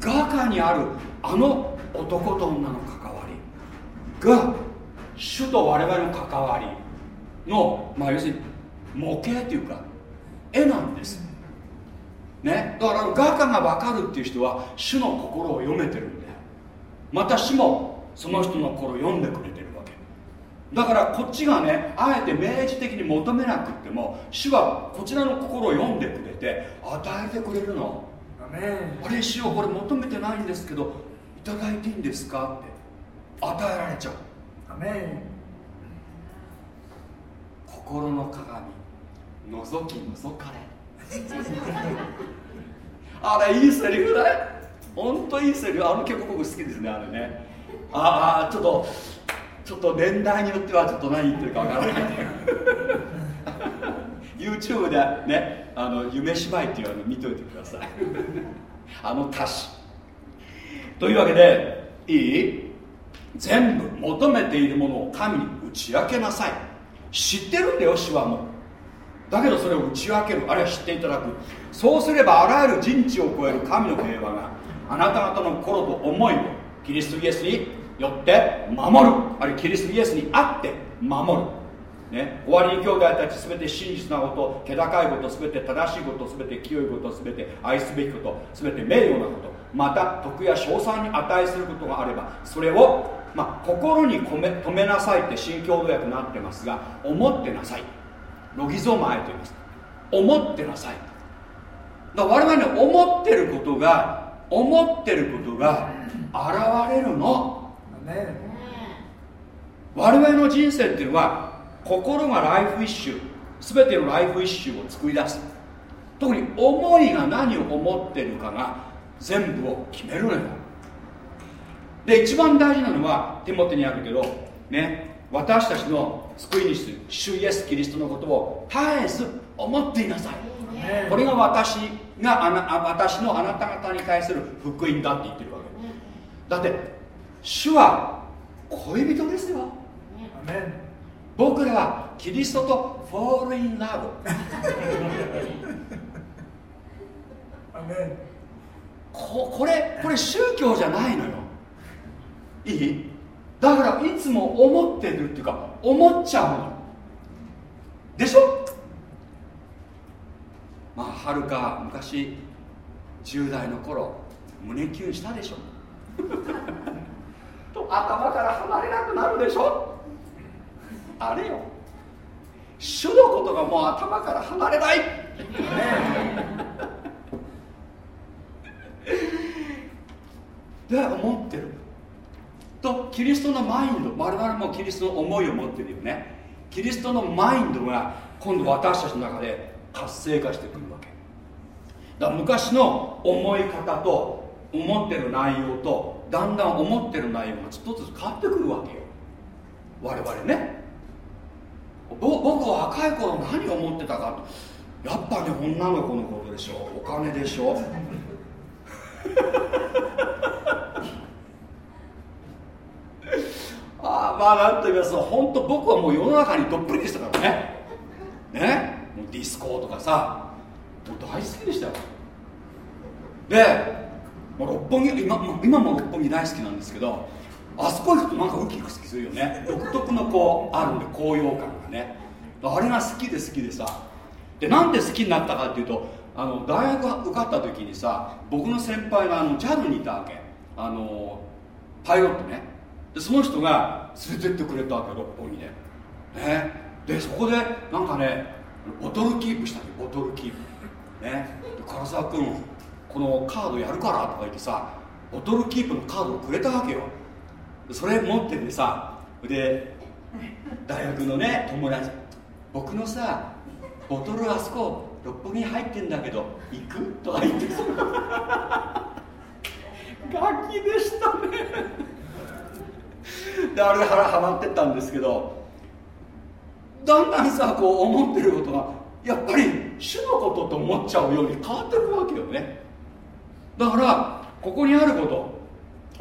画家にあるあの男と女の関わり。が主と我々の関わりの、まあ、要するに模型っていうか絵なんです。ね。だから画家が分かるっていう人は主の心を読めてるんだよ。また主もその人の心を読んでくれてる。だからこっちがねあえて明示的に求めなくっても主はこちらの心を読んでくれて与えてくれるの。あれ主よこれ求めてないんですけどいただいていいんですかって与えられちゃう。心の鏡覗き覗かれ。あれいいセリフだね。ほんといいセリフ。あの曲僕好きですねあれね。ああちょっとちょっと年代によってはちょっと何言ってるかわからない YouTube でねあの夢芝居っていうの見ておいてください。あの歌詞。というわけでいい？全部求めているものを神に打ち明けなさい。知ってるんだよ主はもだけどそれを打ち分ける。あるいは知っていただく。そうすればあらゆる人知を超える神の平和があなた方の心と思いをキリストイエスによって守る。あるいはキリストイエスにあって守る。ね、終わりに兄弟たちすべて真実なこと気高いことすべて正しいことすべて清いことすべて愛すべきことすべて名誉なことまた徳や賞賛に値することがあればそれを、まあ、心に込め止めなさいって新共同訳になってますが思ってなさい。ロギゾマエと言います。思ってなさい。だ我々に思ってることが思ってることが現れるの。我々の人生っていうのは心がライフイッシュ全てのライフイッシュを作り出す。特に思いが何を思ってるかが全部を決めるのよ。で一番大事なのは手元にあるけどね私たちの救い主主イエス・キリストのことを絶えず思っていなさい。これが私があな私のあなた方に対する福音だって言ってるわけ。だって主は恋人ですよ。僕らはキリストとフォールインラブ。ここれこれ宗教じゃないのよ。いい？だからいつも思ってるっていうか思っちゃうのでしょ？まあはるか昔10代の頃胸キュンしたでしょと頭から離れなくなるでしょ？あれよ。主のことがもう頭から離れない。ねで思ってる。とキリストのマインド。我々もキリストの思いを持ってるよね。キリストのマインドが今度私たちの中で活性化してくるわけ。だから昔の思い方と思ってる内容とだんだん思ってる内容がちょっとずつ変わってくるわけよ。我々ね。僕は若い頃何を思ってたかと。やっぱね女の子のことでしょ。お金でしょ。ああまあなんと言いますと本当僕はもう世の中にどっぷりでしたからね。ね。もうディスコとかさもう大好きでしたよ。でもう六本木今今も六本木大好きなんですけどあそこ行くとなんかウキウキするよね。独特のこうあるんで高揚感がね。あれが好きで好きでさ。でなんで好きになったかっていうとあの大学受かった時にさ僕の先輩があの JAL にいたわけ。あのパイロットね。でその人が連れてってくれたわけ六本木で。ね。でそこでなんかねボトルキープしたの。ボトルキープ。ね。で唐沢君このカードやるからとか言ってさボトルキープのカードをくれたわけよ。それ持っててさで大学のね友達僕のさボトルあそこ六本木に入ってんだけど行く？とか言ってさ。ガキでしたね。であれで腹はまってったんですけどだんだんさこう思ってることがやっぱり主のことと思っちゃうように変わってくるわけよね。だからここにあること。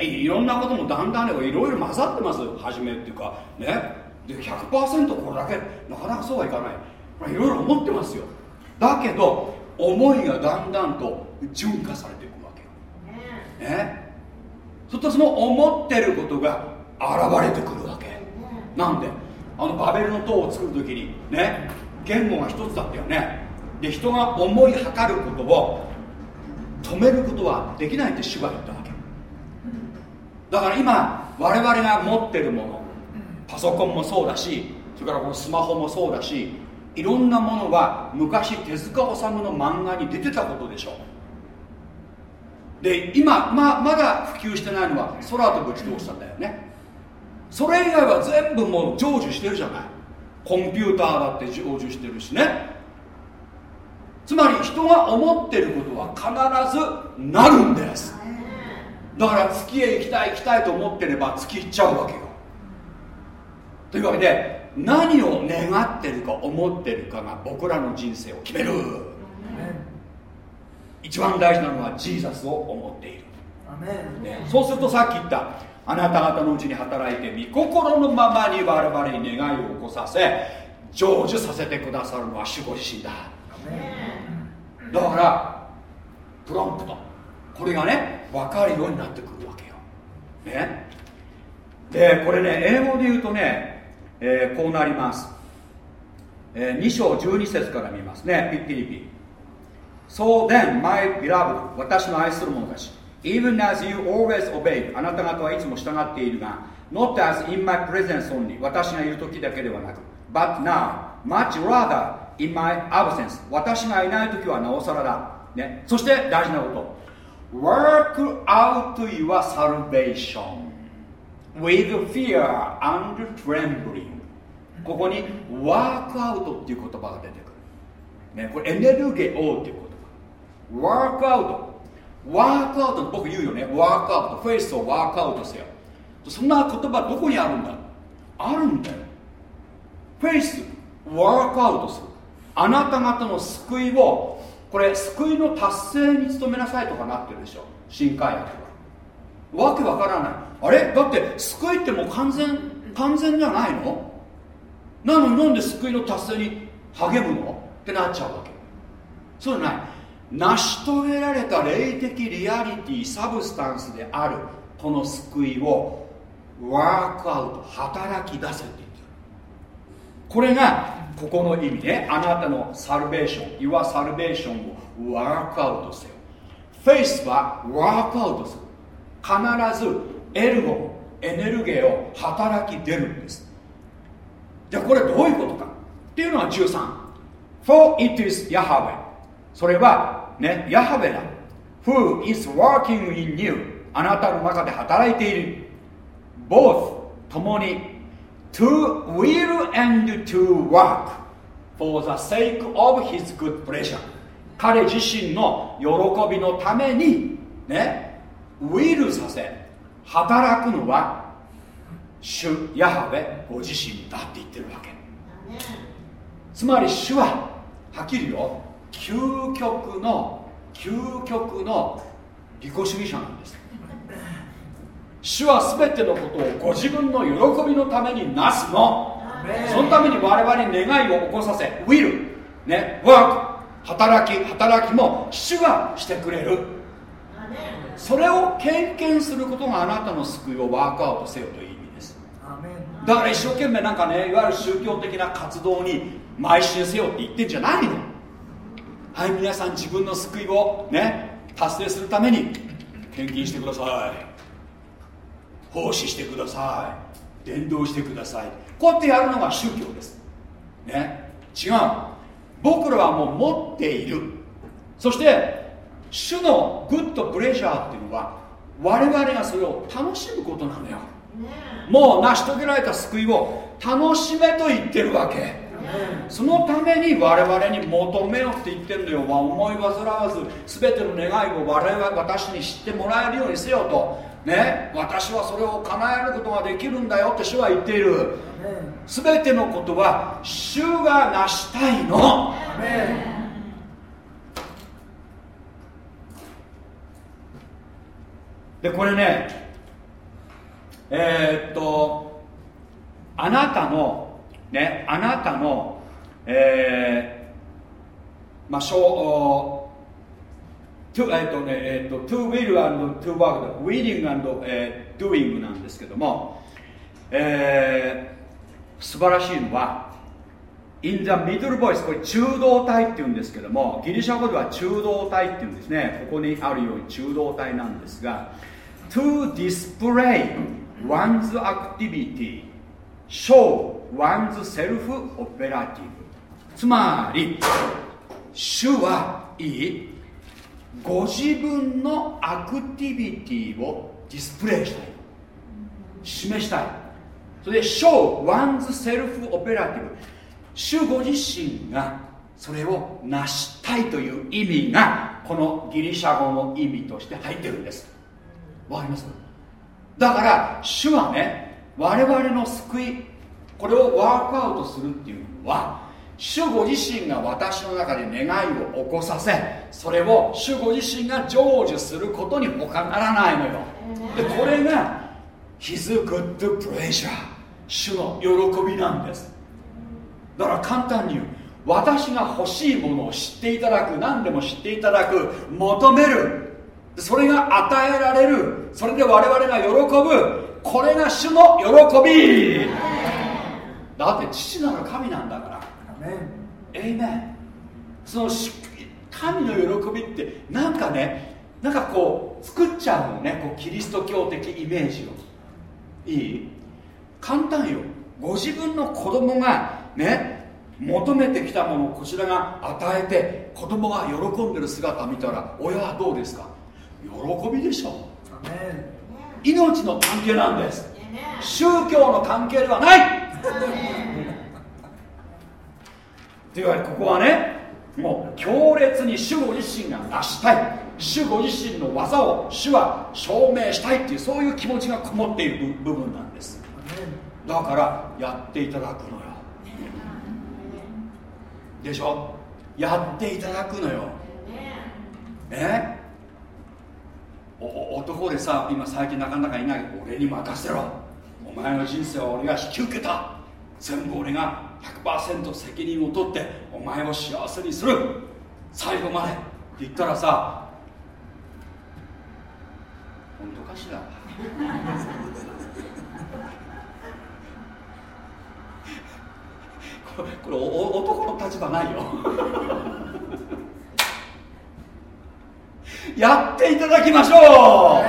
いいろんなこともだんだんねいろいろ混ざってます。初めっていうかね。で100%これだけ。なかなかそうはいかない。いろいろ思ってますよ。だけど思いがだんだんと純化されていくわけよ。ねそしてその思ってることが現れてくるわけ。なんであのバベルの塔を作る時にね。言語が一つだったよね。で人が思いはかることを止めることはできないって主が言ったわけ。だから今我々が持ってるものパソコンもそうだしそれからこのスマホもそうだしいろんなものは昔手塚治虫の漫画に出てたことでしょう。で今ままだ普及してないのは空飛ぶ自動車だよね。それ以外は全部もう成就してるじゃない。コンピューターだって成就してるしね。つまり人が思ってることは必ずなるんです。だから月へ行きたい行きたいと思ってれば月行っちゃうわけよ。というわけで何を願ってるか思ってるかが僕らの人生を決める。一番大事なのはジーザスを思っている、ね、そうするとさっき言ったあなた方のうちに働いて御心のままに我々に願いを起こさせ成就させてくださるのは守護自身だだからプロンプトこれがね分かるようになってくるわけよ。ね。でこれね英語で言うとね、えーこうなります、えー2章12節から見ますね。ピッピリピ。So then, my beloved, 私の愛する者たち Even as you always obey あなた方はいつも従っているが Not as in my presence only 私がいる時だけではなく But now, much rather in my absence 私がいない時はなおさらだ、ね、そして大事なこと。Work out your salvation with fear and trembling. ここにワークアウトっていう言葉が出てくる、ね、これエネルゲオっていう言葉。ワークアウトワークアウト僕言うよね。ワークアウトフェイスをワークアウトせよ。そんな言葉どこにあるんだ？あるんだよ。フェイスワークアウトす。るあなた方の救いをこれ救いの達成に努めなさいとかなってるでしょ。新改訳は。わけわからない。あれ？だって救いってもう完全完全じゃないの？なのになんで救いの達成に励むの？ってなっちゃうわけ。そうじゃない。成し遂げられた霊的リアリティ substance である。この救いをワークアウト働き出せってこれがここの意味ねあなたのサルベーション Your salvation をワークアウトせよ。フェイスはワークアウトする。必ずエルゴエネルゲーを働き出るんです。じゃあこれどういうことか。っていうのは13 For it is Yahweh それはねヤハベだ。Who is working in you あなたの中で働いている。Both 共に to will and to work for the sake of his good pleasure. 彼自身の喜びのためにねウィルさせ働くのは主ヤハウェご自身だって言ってるわけ。つまり主ははっきりよ。究極の究極の利己主義者なんです。主は全てのことをご自分の喜びのためになすの。そのために我々に願いを起こさせウィルねワーク働き働きも主がしてくれる。それを経験することがあなたの救いをワークアウトせよという意味です。だから一生懸命なんかねいわゆる宗教的な活動に邁進せよって言ってんじゃないの。はい皆さん自分の救いをね達成するために献金してください奉仕してください。伝道してください。こうやってやるのが宗教です。ね。違う。僕らはもう持っている。そして主のグッドプレジャーっていうのは我々がそれを楽しむことなのよ。もう成し遂げられた救いを楽しめと言ってるわけ。そのために我々に求めよって言ってるのよ。思い煩わず全ての願いを我々私に知ってもらえるようにせよとね私はそれを叶えることができるんだよって主は言っている。全てのことは主が成したいの。でこれねえー、っとあなたのねあなたのえー、まあ小えーとねえー、とトゥウィルトゥーワークウィーデ、なんですけども、えー、素晴らしいのは In the middle voice これ中道体っていうんですけどもギリシャ語では中道体っていうんですね。ここにあるように中道体なんですが To display one's activity show one's self operative つまり主はいい。ご自分のアクティビティをディスプレイしたい。示したい。それで show one's self operative 主ご自身がそれを成したいという意味がこのギリシャ語の意味として入ってるんです。わかります？だから主はね我々の救いこれをワークアウトするっていうのは主ご自身が私の中で願いを起こさせそれを主ご自身が成就することに他ならないのよ。でこれが His good pleasure 主の喜びなんです。だから簡単に言う。私が欲しいものを知っていただく。何でも知っていただく。求める。それが与えられる。それで我々が喜ぶ。これが主の喜び。だって父なる神なんだからえいめその神の喜びってなんかねなんかこう作っちゃうのねこうキリスト教的イメージを。いい？簡単よ。ご自分の子供がね求めてきたものをこちらが与えて子供が喜んでる姿見たら親はどうですか？喜びでしょ。命の関係なんです。宗教の関係ではないというわけでここはねもう強烈に主ご自身が成したい。主ご自身の技を主は証明したいっていうそういう気持ちがこもっている部分なんです。だからやっていただくのよ。でしょ？やっていただくのよ。ねお男でさ今最近なかなかいない。俺に任せろ。お前の人生は俺が引き受けた。全部俺が100%責任を取ってお前を幸せにする。最後まで。って言ったらさ本当かしら？これこれお男の立場ないよ。やっていただきましょう。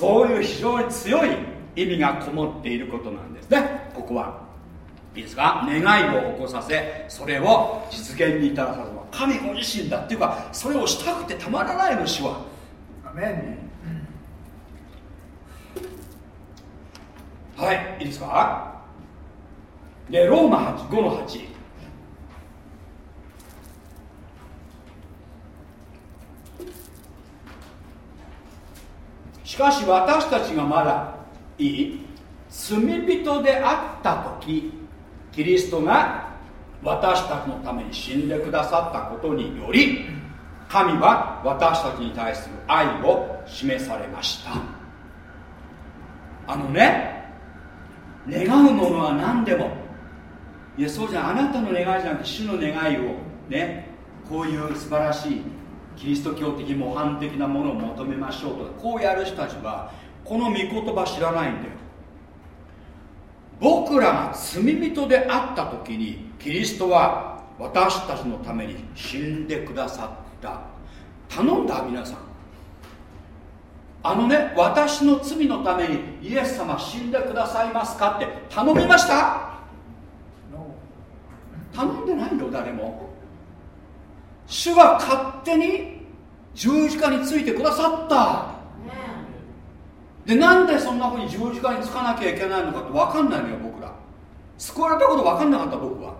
そういう非常に強い意味がこもっていることなんですね。ここはいいですか？願いを起こさせそれを実現に至らされるのは神ご自身だっていうかそれをしたくてたまらないの主は。はいいいですか？でローマ8 5の8しかし私たちがまだいい。罪人であった時キリストが私たちのために死んでくださったことにより神は私たちに対する愛を示されました。あのね願うものは何でもいやそうじゃあなたの願いじゃなくて主の願いをねこういう素晴らしいキリスト教的模範的なものを求めましょうとかこうやる人たちはこの御言葉知らないんだよ僕らが罪人であった時にキリストは私たちのために死んでくださった。頼んだ皆さん。あのね私の罪のためにイエス様死んでくださいますかって頼みました？頼んでないよ誰も。主が勝手に十字架についてくださった。でなんでそんなふうに十字架につかなきゃいけないのかって分かんないのよ僕ら。救われたこと分かんなかった僕は。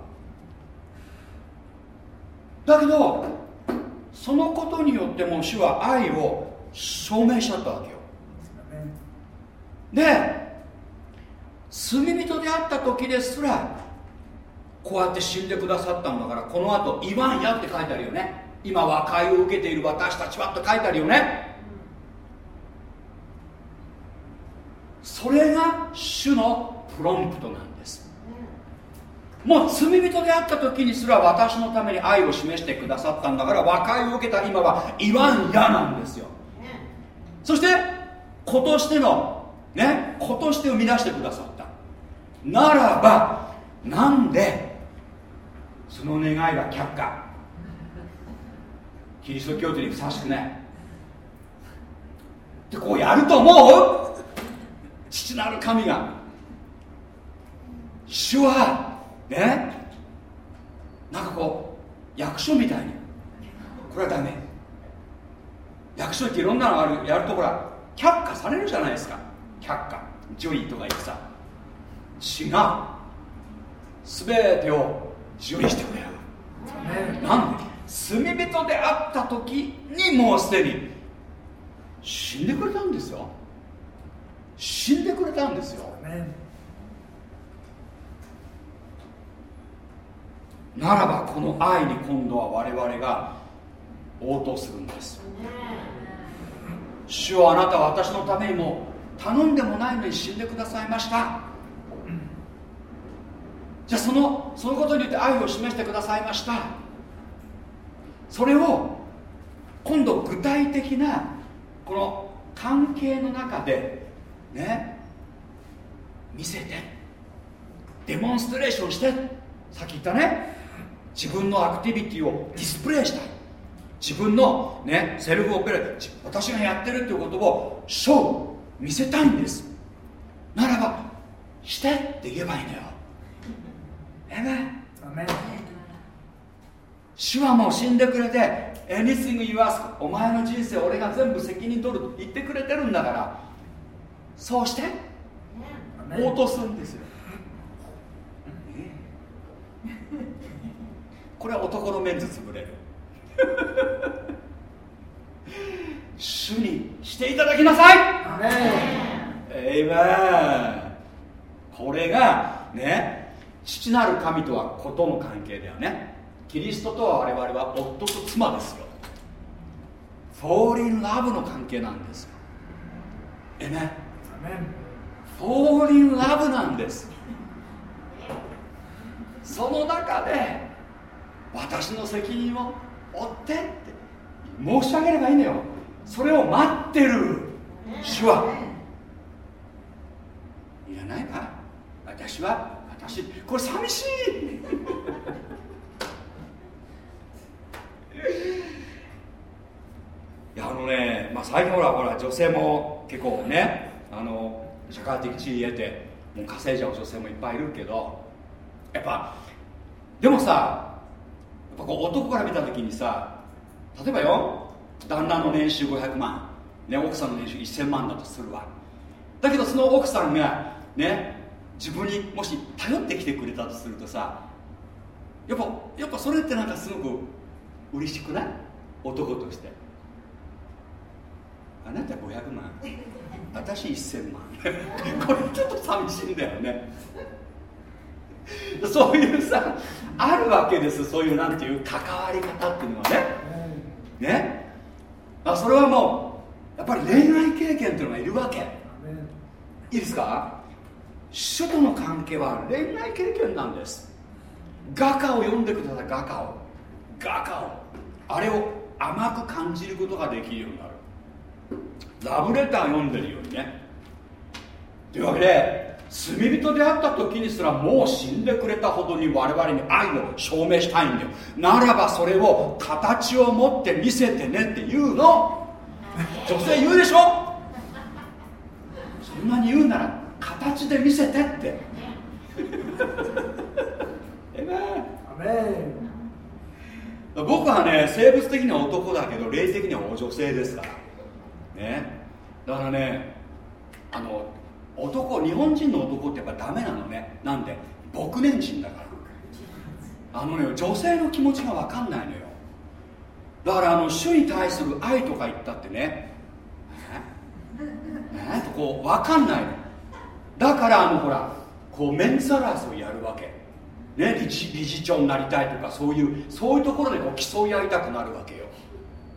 だけどそのことによっても主は愛を証明しちゃったわけよ。で罪人であった時ですらこうやって死んでくださったんだからこの後言わんやって書いてあるよね。今和解を受けている私たちはって書いてあるよね。それが主のプロンプトなんです。もう罪人であった時にすら私のために愛を示してくださったんだから和解を受けた今は言わんやなんですよ。そして子としてのね子として生み出してくださった。ならばなんでその願いが却下。キリスト教徒にふさわしくない。でこうやると思う？父なる神が。主はね？なんかこう役所みたいに。これはダメ。役所っていろんなのある。やるとほら却下されるじゃないですか。却下。ジョイとか言ってさ。違う。全てを受理してくれるなんで？罪人であった時にもうすでに死んでくれたんですよ。死んでくれたんですよ。ならばこの愛に今度は我々が応答するんです。主はあなたは私のためにも頼んでもないのに死んでくださいました。じゃあそのそのことによって愛を示してくださいました。それを今度具体的なこの関係の中でね見せてデモンストレーションしてさっき言ったね自分のアクティビティをディスプレイした。い自分の、ね、セルフオペレ私がやってるっていうことをショー見せたいんです。ならばしてって言えばいいのよ。主はもう死んでくれて Anything you ask お前の人生俺が全部責任取ると言ってくれてるんだから。そうして応答するんですよ。これは男のメンズ潰れる。主にしていただきなさい。エイメンこれがね父なる神とは子との関係だよね。キリストとは我々は夫と妻ですよ。フォーリンラブの関係なんですよ。えねフォーリンラブなんです。その中で私の責任を負ってって申し上げればいいのよ。それを待ってる主は。いらないか？私は私これ寂しい。いやあのね、まあ、最近ほらほら女性も結構ねあの社会的地位得てもう稼いじゃう女性もいっぱいいるけどやっぱでもさやっぱこう男から見た時にさ例えばよ旦那の年収500万、ね、奥さんの年収1000万だとするわ。だけどその奥さんがね自分にもし頼ってきてくれたとするとさやっぱやっぱそれってなんかすごく嬉しくない？男として。あなた500万。私1000万。これちょっと寂しいんだよね。そういうさあるわけです。そういうなんていう関わり方っていうのはね。ね。あそれはもうやっぱり恋愛経験っていうのがいるわけ。いいですか？主との関係は恋愛経験なんです。画家を読んでください画家を。画家を。あれを甘く感じることができるようになる。ラブレター読んでるようにね。というわけで罪人であった時にすらもう死んでくれたほどに我々に愛を証明したいんだよ。ならばそれを形を持って見せてねって言うの。女性言うでしょ。そんなに言うなら形で見せてって。え僕はね生物的には男だけど霊的には女性ですから。ね。だからねあの男日本人の男ってやっぱダメなのね。なんで？牧年人だから。あのね女性の気持ちが分かんないのよ。だからあの主に対する愛とか言ったってね。え？え？とこう分かんないのだからあのほらこうメンツ争いやるわけ。ね理事理事長になりたいとかそういうそういうところでこう競い合いたくなるわけよ。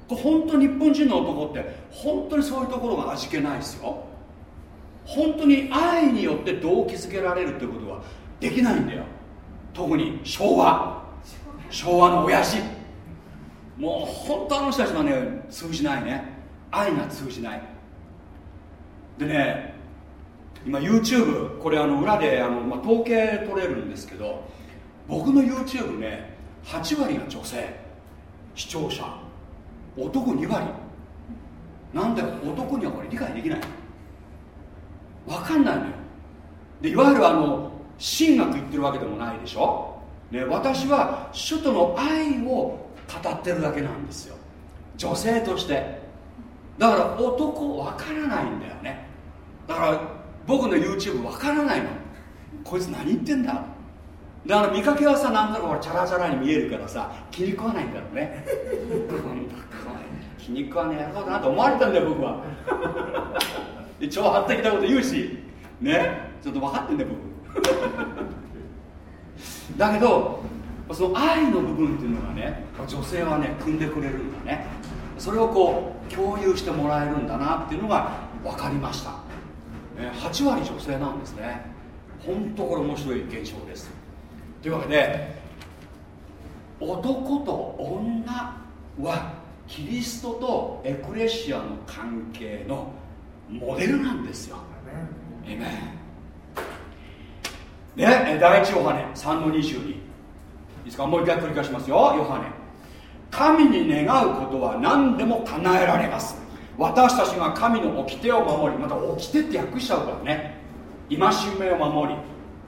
これ本当に日本人の男って本当にそういうところが味気ないですよ。本当に愛によって動機づけられるってことはできないんだよ。特に昭和。昭和の親父。もう本当あの人たちはね通じないね。愛が通じない。でね今 YouTube これあの裏であの、まあ、統計取れるんですけど僕の YouTube ね8割が女性視聴者男2割。なんで男にはこれ理解できない分かんないのよ。でいわゆるあの神学言ってるわけでもないでしょ、ね、私は主との愛を語ってるだけなんですよ。女性として。だから男分からないんだよね。だから僕の YouTube 分からないのこいつ何言ってんだ。だから見かけはさなんだかチャラチャラに見えるからさ気に食わないんだろうね。気に食わねえやろうなと思われたんだよ僕は。挑発的なこと言うし。ね。ちょっと分かってんだよ僕。だけどその愛の部分っていうのがね女性はね組んでくれるんだね。それをこう共有してもらえるんだなっていうのが分かりました、8割女性なんですね。本当これ面白い現象です。というわけで男と女はキリストとエクレシアの関係のモデルなんですよ。えめね第一ヨハネ3の22いいですかもう一回繰り返しますよ。ヨハネ。神に願うことは何でも叶えられます私たちが神の掟を守りまた掟って訳しちゃうからね。戒めを守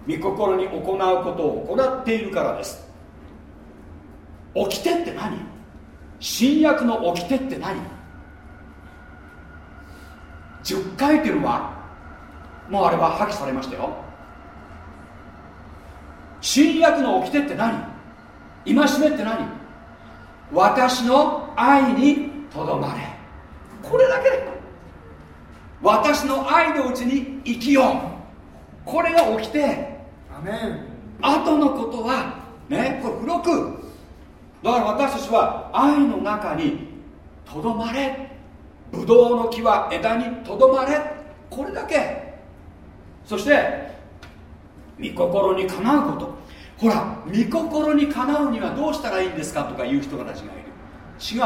り御心に行うことを行っているからです。掟って何？新約の掟って何？10回っていうのはもうあれは破棄されましたよ。新約の掟って何？戒めって何？私の愛にとどまれ。これだけ私の愛のうちに生きよう。これが起きて後のことはねこれ付録。だから私たちは愛の中にとどまれ。ブドウの木は枝にとどまれ。これだけ。そして御心にかなうこと。ほら御心にかなうにはどうしたらいいんですかとか言う人たちがいる。違う。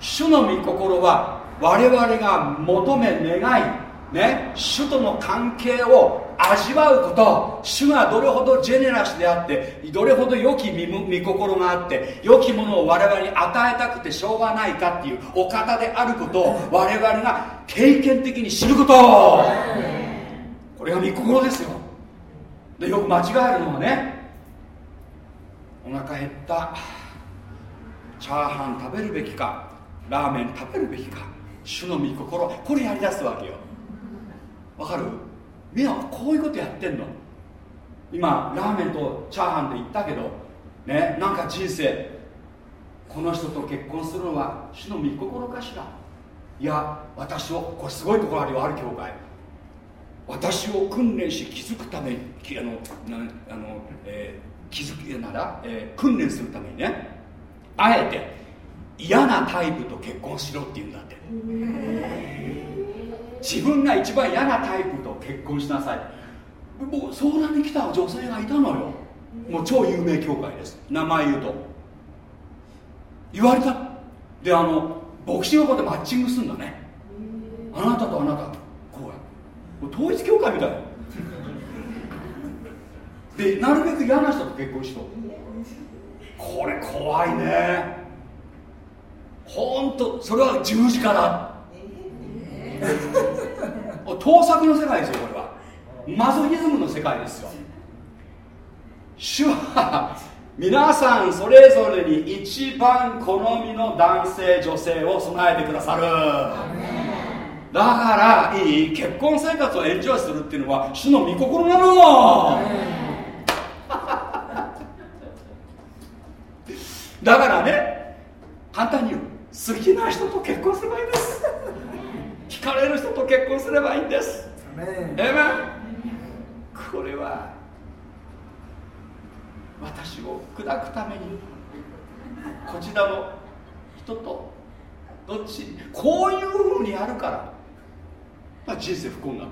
主の御心は我々が求め願いね主との関係を味わうこと主がどれほどジェネラスであってどれほど良き御心があって良きものを我々に与えたくてしょうがないかっていうお方であることを我々が経験的に知ること。これが御心ですよ。でよく間違えるのはねお腹減った。チャーハン食べるべきかラーメン食べるべきか。主の御心これやりだすわけよ。わかる？みんなこういうことやってんの。今ラーメンとチャーハンで言ったけどねなんか人生この人と結婚するのは主の御心かしら？いや私をこれすごいところあるよある教会。私を訓練し気づくためにあのなあの、えー、気づくなら、えー、訓練するためにね。あえて嫌なタイプと結婚しろって言うんだって。自分が一番嫌なタイプと結婚しなさい。もう相談に来た女性がいたのよ。もう超有名教会です。名前言うと。言われた。であの牧師がこうやってマッチングするんだね。あなたとあなたこうや統一教会みたい。でなるべく嫌な人と結婚しろ。これ怖いね。本当それは十字架だ。盗作の世界ですよこれは。マゾヒズムの世界ですよ。主は皆さんそれぞれに一番好みの男性女性を備えてくださる。だからいい結婚生活をエンジョイするっていうのは主の御心なの。だからね簡単に言う。好きな人と結婚すればいいんです。惹かれる人と結婚すればいいんです。えめこれは私を砕くためにこちらの人とどっちこういうふうにやるから、まあ、人生不幸になる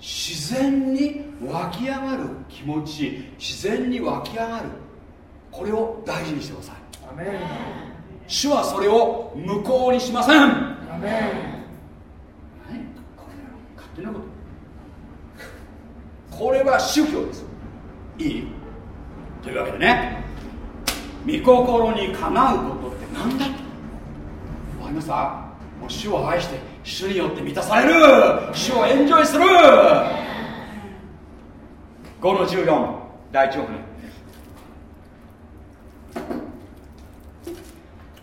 自然に湧き上がる気持ち自然に湧き上がる。これを大事にしてください主はそれを無効にしません。勝手なこと。これは宗教です。いい。というわけでね。御心にかなうことって何だわかりますか？もう主を愛して主によって満たされる。主をエンジョイする。5の14第1億ね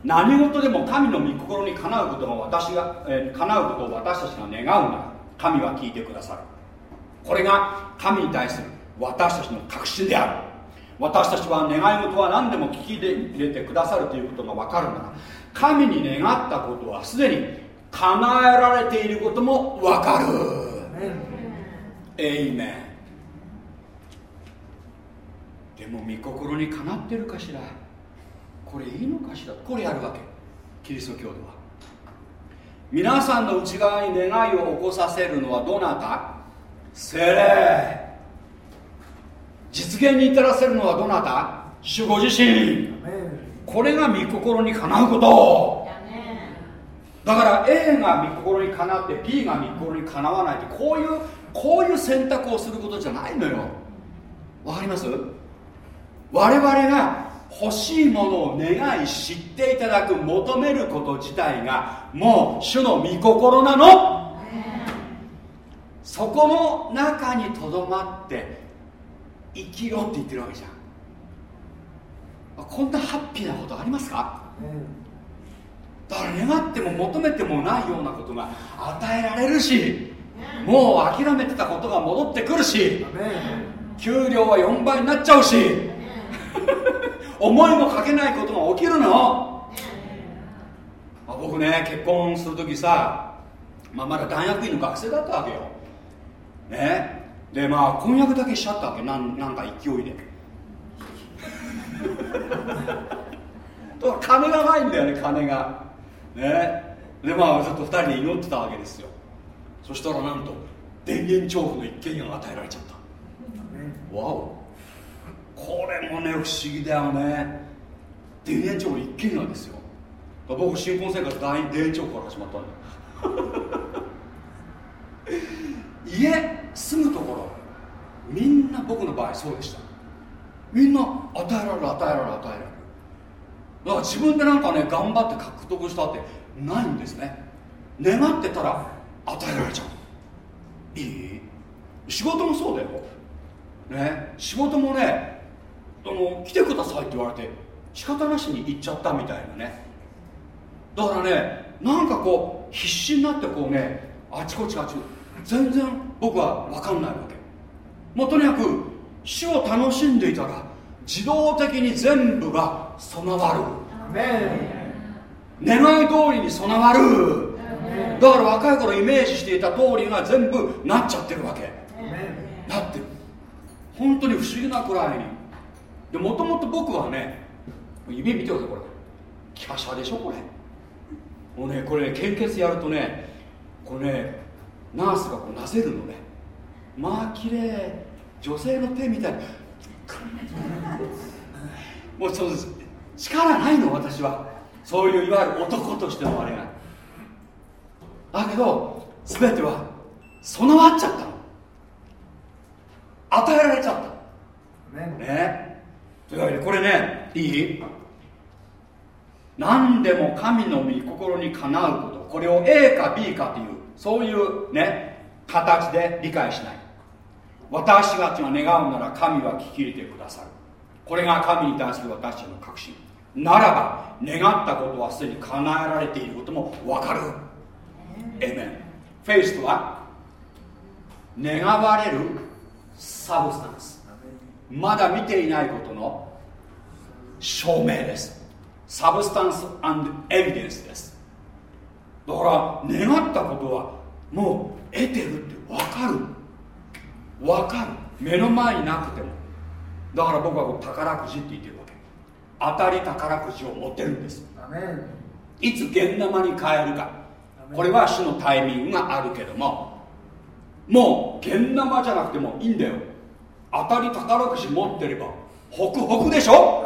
何事でも神の御心にかなうことが私が、えー、叶うことを私たちが願うなら神は聞いてくださる。これが神に対する私たちの確信である。私たちは願い事は何でも聞き入れてくださるということが分かるなら神に願ったことはすでに叶えられていることも分かる。エイメン。でも御心にかなってるかしら？これいいのかしら？これやるわけ。キリスト教では。皆さんの内側に願いを起こさせるのはどなた？精霊。実現に至らせるのはどなた？主ご自身。これが御心にかなうこと。だから A が御心にかなって B が御心にかなわないってこういうこういう選択をすることじゃないのよ。わかります？我々が欲しいものを願い知っていただく求めること自体がもう主の御心なの。そこの中にとどまって生きろって言ってるわけじゃん。こんなハッピーなことありますか、だから願っても求めてもないようなことが与えられるしもう諦めてたことが戻ってくるし給料は4倍になっちゃうし思いもかけないことが起きるの、まあ、僕ね結婚する時さ、まあ、まだ大学院の学生だったわけよ。ね。でまあ婚約だけしちゃったわけ。なんなんか勢いで。だから金がないんだよね金が。ね。でまあずっと2人で祈ってたわけですよ。そしたらなんと田園調布の一軒家が与えられちゃった。わおこれもね不思議だよね。田園調布一軒家ですよ。僕新婚生活大田園調から始まったんだ家住むところ。みんな僕の場合そうでした。みんな与えられる与えられる与えられる。だから自分でなんかね頑張って獲得したってないんですね。願ってたら与えられちゃう。いい？仕事もそうだよ。ね？仕事もねあの来てくださいって言われて仕方なしに行っちゃったみたいなね。だからねなんかこう必死になってこうねあちこちあち全然僕は分かんないわけ。もうとにかく主を楽しんでいたら自動的に全部が備わる。願い通りに備わる。だから若い頃イメージしていた通りが全部なっちゃってるわけ。なってる。本当に不思議なくらいにでもともと僕はね指見てくださいこれ華奢でしょこれ。もうねこれ献血やるとねこれねナースがこうなぜるのね。まあ綺麗。女性の手みたい。もうそうです。力ないの私は。そういういわゆる男としてのあれが。だけど全ては備わっちゃったの。与えられちゃった。ねというわけでこれねいい？何でも神の御心にかなうこと。これを A か B かというそういうね形で理解しない。私たちが願うなら神は聞き入れてくださる。これが神に対する私たちの確信。ならば願ったことはすでに叶えられていることも分かる。エメンフェイスとは願われる substance。まだ見ていないことの証明です。 substance evidence です。だから願ったことはもう得てるって分かる。分かる。目の前になくても。だから僕は宝くじって言ってるわけ。当たり宝くじを持ってるんです。いつ現生に変えるか。これは主のタイミングがあるけども。もう現生じゃなくてもいいんだよ当たり宝くじ持ってればホクホクでしょ？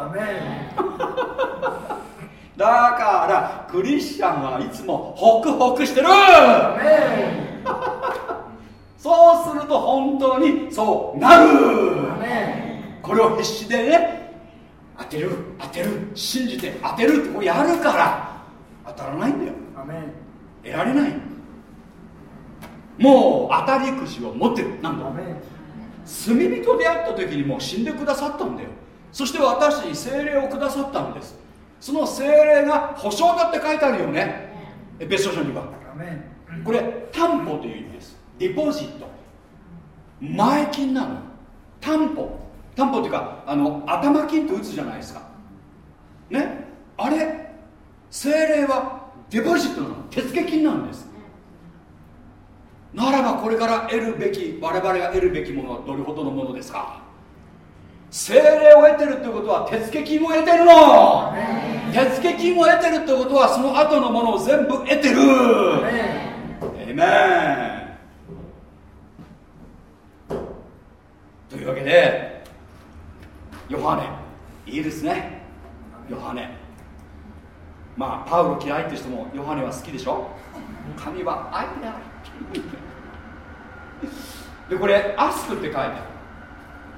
だからクリスチャンはいつもホクホクしてる！そうすると本当にそうなる！これを必死でね当てる当てる信じて当てるってこうやるから当たらないんだよ。得られない。もう当たりくじを持ってる。なんだ？罪人であった時にもう死んでくださったんだよ。そして私に精霊をくださったんです。その精霊が保証だって書いてあるよね。別書書には。これ担保という意味です。デポジット。前金なの。担保。担保っていうかあの頭金って打つじゃないですか。ね？あれ？精霊はデポジットなの。手付金なんですならばこれから得るべき我々が得るべきものはどれほどのものですか？精霊を得てるってことは手付金を得てるの。手付金を得てるってことはその後のものを全部得てる。エメンというわけでヨハネ。いいですね。ヨハネ。まあパウロ嫌いって人もヨハネは好きでしょ？神は愛であるでこれ「アスク」って書いてあ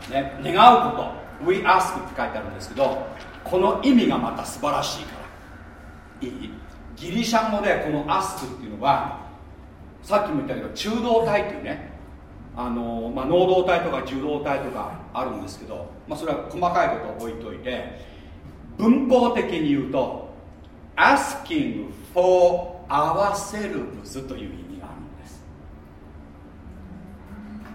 る、ね、願うこと「We ask」って書いてあるんですけどこの意味がまた素晴らしいから。いい？ギリシャ語でこの「アスク」っていうのはさっきも言ったけど中道体っていうね。あの、まあ、能動体とか受動体とかあるんですけど、まあ、それは細かいことを置いといて文法的に言うと asking for ourselves という意味があるんです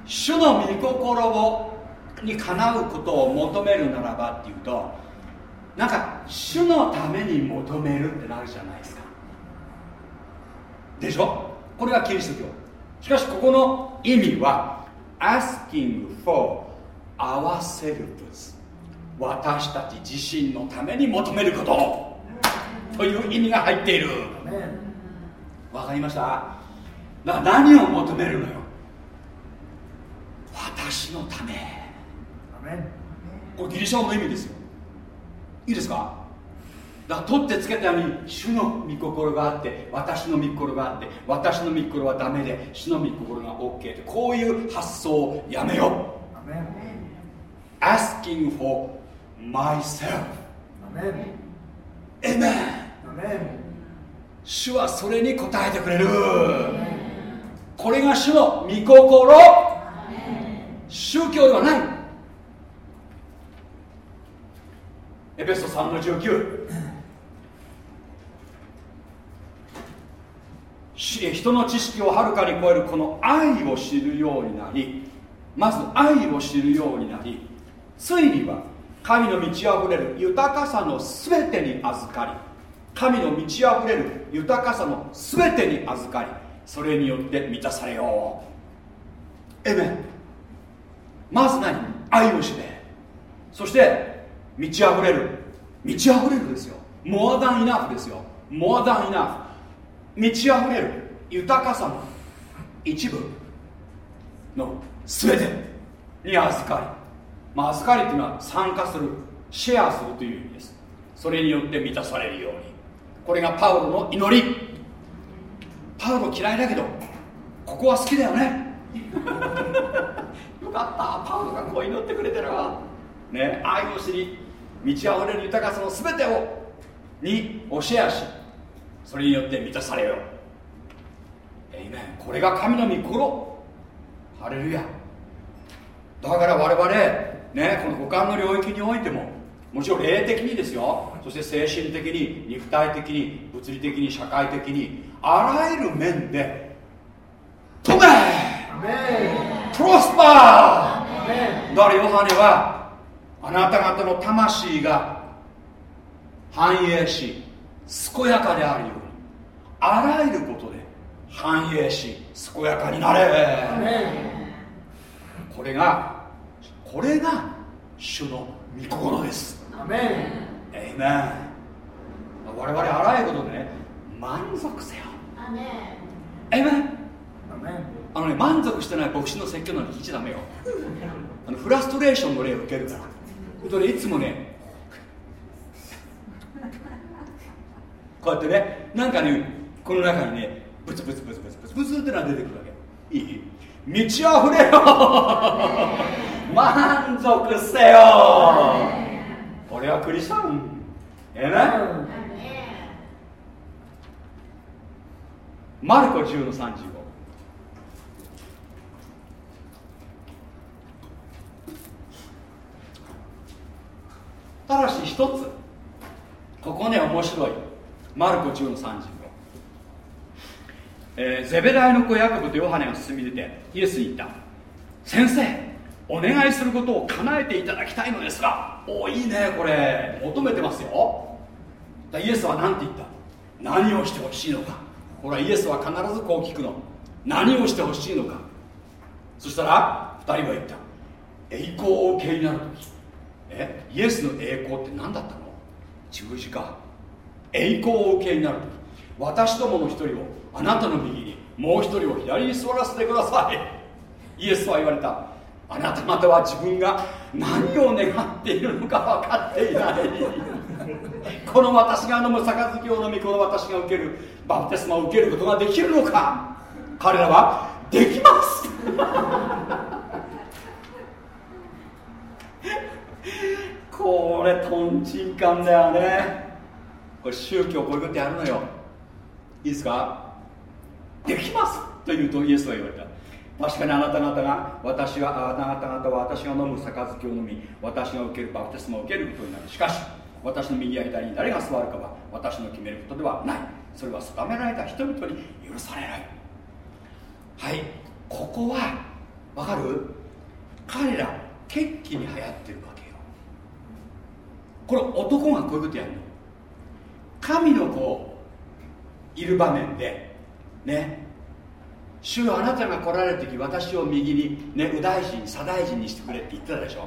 主の御心をにかなうことを求めるならばっていうとなんか主のために求めるってなるじゃないですか。でしょ？これがキリスト教。しかしここの意味は asking for ourselves 私たち自身のために求めること。という意味が入っている。わかりました？だから何を求めるのよ？私のため。これギリシャ語の意味ですよ。いいですか？だから取ってつけたように主の御心があって私の御心があって私の御心はダメで主の御心が OK ってこういう発想をやめよう。Asking for myself. エメン主はそれに応えてくれる。これが主の御心宗教ではない。エペソ3の19人の知識をはるかに超えるこの愛を知るようになりまず愛を知るようになりついには神の満ち溢れる豊かさの全てに預かり神の満ち溢れる豊かさの全てに預かりそれによって満たされよう。エメン。まず何？愛を知れ。そして満ち溢れる。満ち溢れるですよ。モアダンイナフですよ。モアダンイナフ。満ち溢れる。豊かさの。一部の。全てに預かり、まあ、預かりっていうのは参加する。シェアするという意味です。それによって満たされるように。これがパウロの祈り。パウロ嫌いだけどここは好きだよね。よかったパウロがこう祈ってくれてるわ。ね。愛を知り満ち溢れる豊かさの全てをにをシェアしそれによって満たされよ。うエイメンこれが神の御心。ハレルヤ。だから我々ねこの五感の領域においてももちろん霊的にですよ。そして精神的に肉体的に物理的に社会的にあらゆる面で飛べ!プロスパーだからヨハネはあなた方の魂が繁栄し健やかであるようにあらゆることで繁栄し健やかになれこれがこれが主の御心です。エイメン我々あらゆることでね満足せよ。エイメンあのね満足してない牧師の説教なんて聞いちゃダメよ。あのフラストレーションの例を受けるから。それいつもねこうやってねなんかねこの中にねブツブツブツブツブツブツってのが出てくるわけ。いい。満ち溢れよ。満足せよ。これはクリスチャン。ええね？マルコ10の35ただし一つここね面白い。マルコ10の35、えーゼベダイの子ヤコブとヨハネが進み出てイエスに言った。先生お願いすることを叶えていただきたいのですがおいいねこれ。求めてますよ。イエスは何て言った？何をしてほしいのか。ほらイエスは必ずこう聞くの。何をしてほしいのか。そしたら2人は言った。栄光を受けになる時。えイエスの栄光って何だったの？十字架。栄光を受けになる私どもの一人をあなたの右にもう一人を左に座らせてください。イエスは言われた。あなた方は自分が何を願っているのか分かっていない。この私が飲む杯を飲みこの私が受けるバプテスマを受けることができるのか。彼らはできます。これとんちんかんだよね。これ宗教こういうことやるのよ。いいですか？できますと言うとイエスは言われた。確かにあなた方が私はあなた方は私が飲む杯を飲み私が受けるバプテスマを受けることになる。しかし私の右や左に誰が座るかは私の決めることではない。それは定められた人々に許されない。はい。ここはわかる？彼ら決起に流行ってるこれ男がこういうことやるの。神の子いる場面でね。主よあなたが来られる時私を右にね右大臣左大臣にしてくれって言ってたでしょ。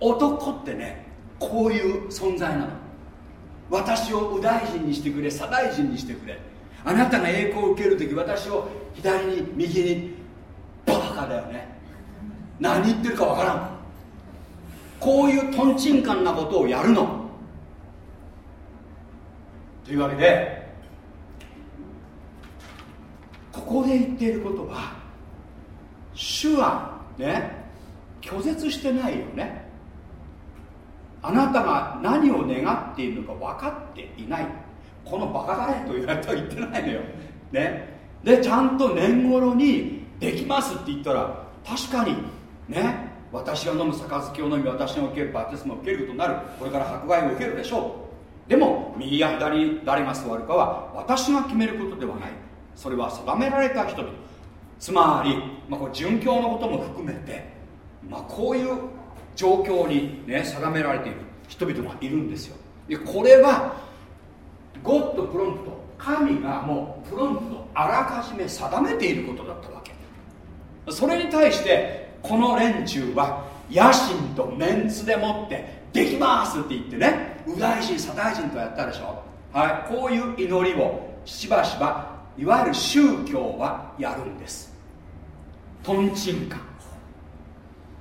男ってねこういう存在なの。私を右大臣にしてくれ左大臣にしてくれ。あなたが栄光を受ける時私を左に右にバカだよね。何言ってるかわからん。こういうとんちんかんなことをやるの。というわけでここで言っていることは主はね拒絶してないよね。あなたが何を願っているのか分かっていない。このバカだねと言われては言ってないのよ、ね、でちゃんと年頃にできますって言ったら確かにね。私が飲む杯を飲み私が受けるバテスマを受けることになる。これから迫害を受けるでしょう。でも右や左に誰が座るかは私が決めることではないそれは定められた人々つまり、まあ、これ殉教のことも含めて、まあ、こういう状況に、ね、定められている人々がいるんですよでこれはゴッドプロンプト神がもうプロンプトあらかじめ定めていることだったわけそれに対してこの連中は野心とメンツでもってできますって言ってね。右大臣左大臣とやったでしょ。はい。こういう祈りをしばしばいわゆる宗教はやるんです。とんちんか。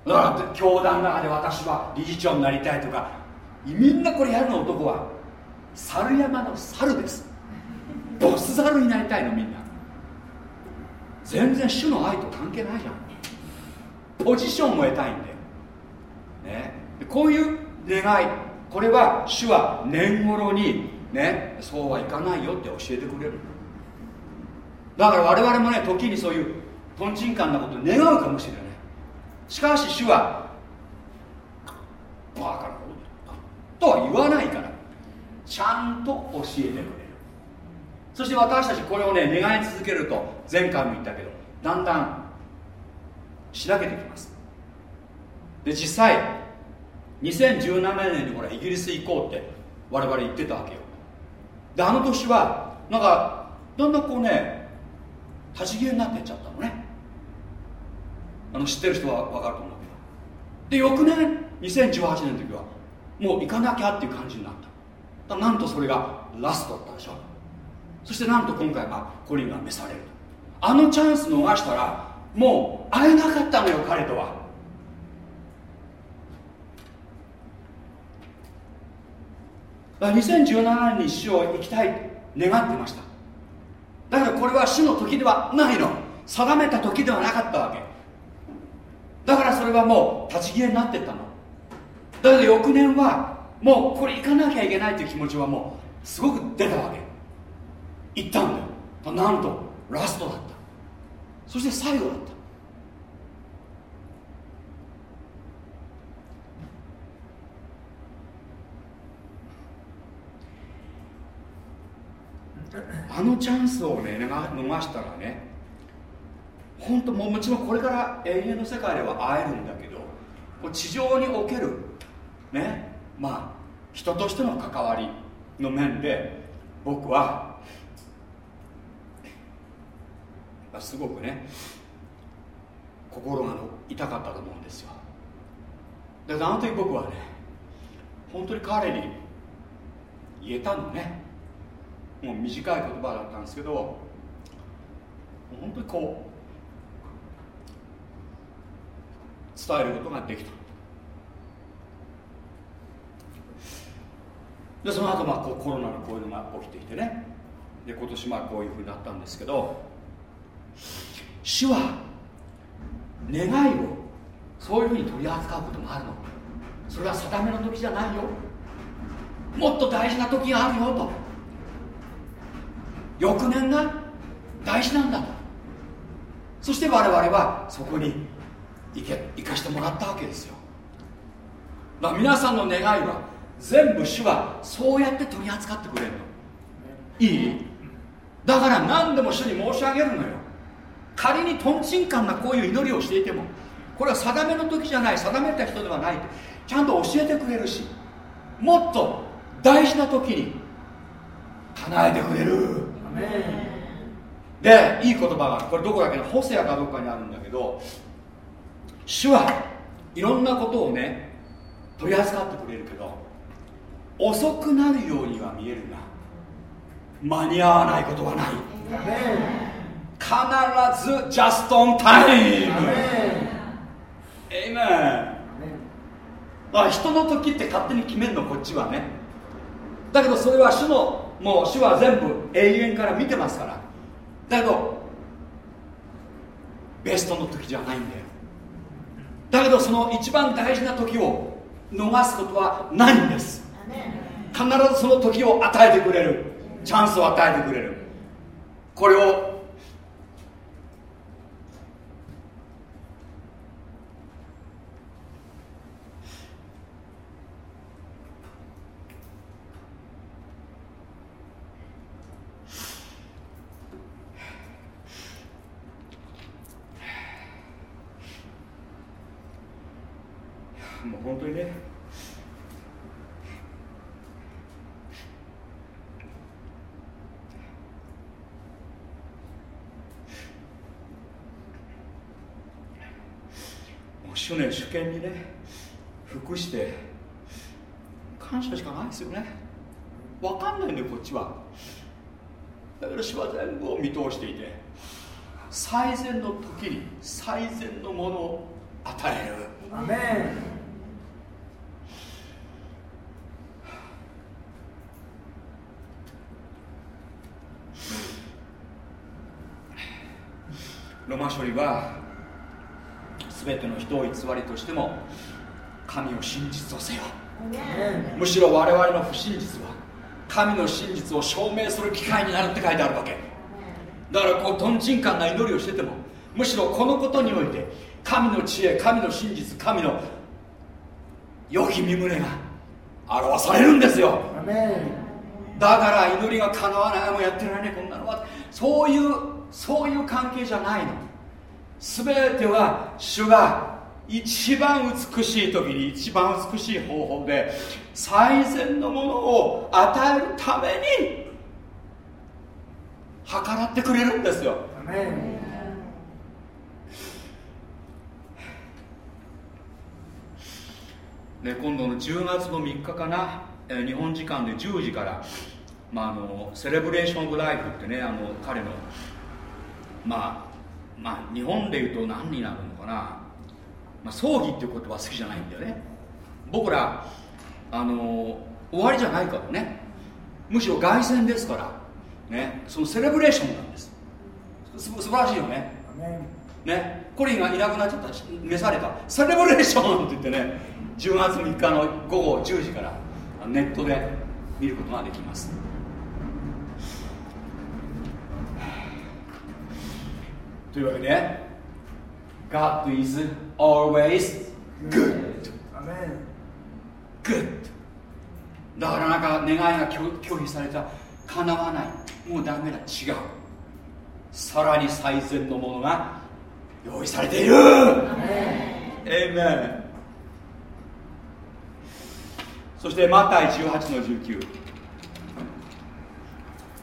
だから教団の中で私は理事長になりたいとかみんなこれやるの男は猿山の猿です。ボス猿になりたいのみんな。全然主の愛と関係ないじゃん。ポジションを得たいんだよ、ね、こういう願い。これは主は年頃にねそうはいかないよって教えてくれる。だから我々もね時にそういうとんちんかんなことを願うかもしれない。しかし主はバカなこととは言わないから。ちゃんと教えてくれる。そして私たちこれをね願い続けると前回も言ったけどだんだんしらけてきます。で実際2017年にほらイギリス行こうって我々言ってたわけよ。であの年はなんかだんだんこうね立ち消えになってっちゃったのね。あの知ってる人は分かると思うけど。で翌年2018年の時はもう行かなきゃっていう感じになった。なんとそれがラストだったでしょ。そしてなんと今回はコリンが召されるあのチャンス逃したらもう会えなかったのよ彼とは。だから2017年に主を行きたい願ってました。だからこれは主の時ではないの。定めた時ではなかったわけ。だからそれはもう立ち消えになってったの。だけど翌年はもうこれ行かなきゃいけないという気持ちはもうすごく出たわけ。行ったんだよ。なんとラストだった。そして最後だった。あのチャンスをね逃したらね本当もうもちろんこれから永遠の世界では会えるんだけど地上におけるねまあ人としての関わりの面で僕はすごくね心が痛かったと思うんですよ。であの時僕はね本当に彼に言えたのね。もう短い言葉だったんですけど本当にこう伝えることができた。でその後まあこうコロナのこういうのが起きてきてね。で今年まあこういうふうになったんですけど主は願いをそういうふうに取り扱うこともあるの。それは定めの時じゃないよ。もっと大事な時があるよと。翌年が大事なんだと。そして我々はそこに行け行かしてもらったわけですよ。だから皆さんの願いは全部主はそうやって取り扱ってくれるの。いい？だから何でも主に申し上げるのよ。仮にとんちんかんなこういう祈りをしていてもこれは定めの時じゃない定めた人ではないちゃんと教えてくれるしもっと大事な時に叶えてくれる。でいい言葉がこれどこだっけな？ホセアかどっかにあるんだけど主はいろんなことをね取り扱ってくれるけど遅くなるようには見えるが間に合わないことはない。必ず just on time エイメン。だから人の時って勝手に決めるのこっちはね。だけどそれは主のもう主は全部永遠から見てますから。だけどベストの時じゃないんだよ。だけどその一番大事な時を逃すことはないんです。必ずその時を与えてくれる。チャンスを与えてくれる。これをもう本当にねもう主ね主権にね服して感謝しかないですよね。分かんないんだよこっちは。だから主は全部を見通していて最善の時に最善のものを与える。アメン。ロマ書理は全ての人を偽りとしても神を真実とせよ。むしろ我々の不真実は神の真実を証明する機会になるって書いてあるわけ。だからこうとんちんかんな祈りをしててもむしろこのことにおいて神の知恵神の真実神の良き身胸が表されるんですよ。だから祈りが叶わないもうやってられねえこんなのは。そういうそういう関係じゃないの全ては主が一番美しい時に一番美しい方法で最善のものを与えるために計らってくれるんですよ。で今度の10月の3日かな、えー日本時間で10時から、まあ、あのセレブレーション・オブ・ライフってねあの彼のまあまあ日本でいうと何になるのかな、まあ、葬儀っていう言葉好きじゃないんだよね。僕らあの終わりじゃないからね。むしろ凱旋ですから。ね。そのセレブレーションなんです。す素晴らしいよね。ね。コリンがいなくなっちゃったし召された。セレブレーションって言ってね。10月3日の午後10時からネットで見ることができますというわけで God is always good. グッだからなんか願いが拒拒否された叶わないもうダメだ違う。さらに最善のものが用意されている。エイメンそしてマタイ18の19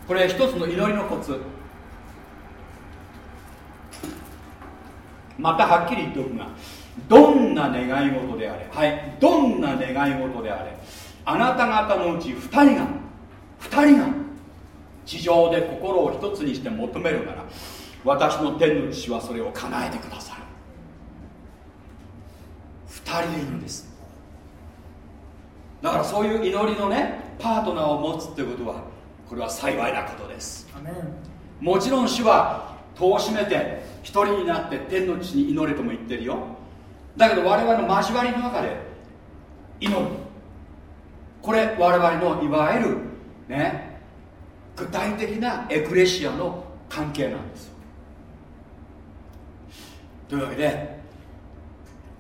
これ一つの祈りのコツまたはっきり言っておくがどんな願い事であれはいどんな願い事であれあなた方のうち2人が2人が地上で心を一つにして求めるなら私の天の父はそれを叶えてくださる。2人いるんです。だからそういう祈りのねパートナーを持つってことはこれは幸いなことです。もちろん主は戸を閉めて一人になって天の地に祈れとも言ってるよ。だけど我々の交わりの中で祈る。これ我々のいわゆるね具体的なエクレシアの関係なんですよ。というわけで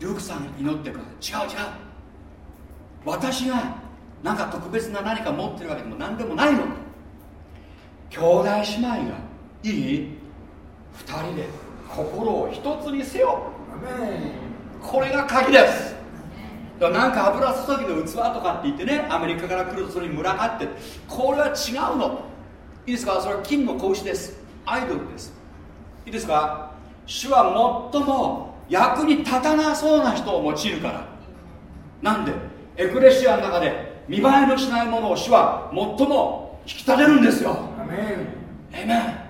ルークさん祈ってください違う違う。私がなんか特別な何か持ってるわけでも何でもないの。兄弟姉妹がいい？二人で心を一つにせよ。これが鍵です。だからなんか油注ぎの器とかって言ってねアメリカから来るとそれに群がってこれは違うの。いいですか？それは金の格子です。アイドルです。いいですか？主は最も役に立たなそうな人を用いるから。なんで？エクレシアの中で見栄えのしないものを主は最も引き立てるんですよ。エイメン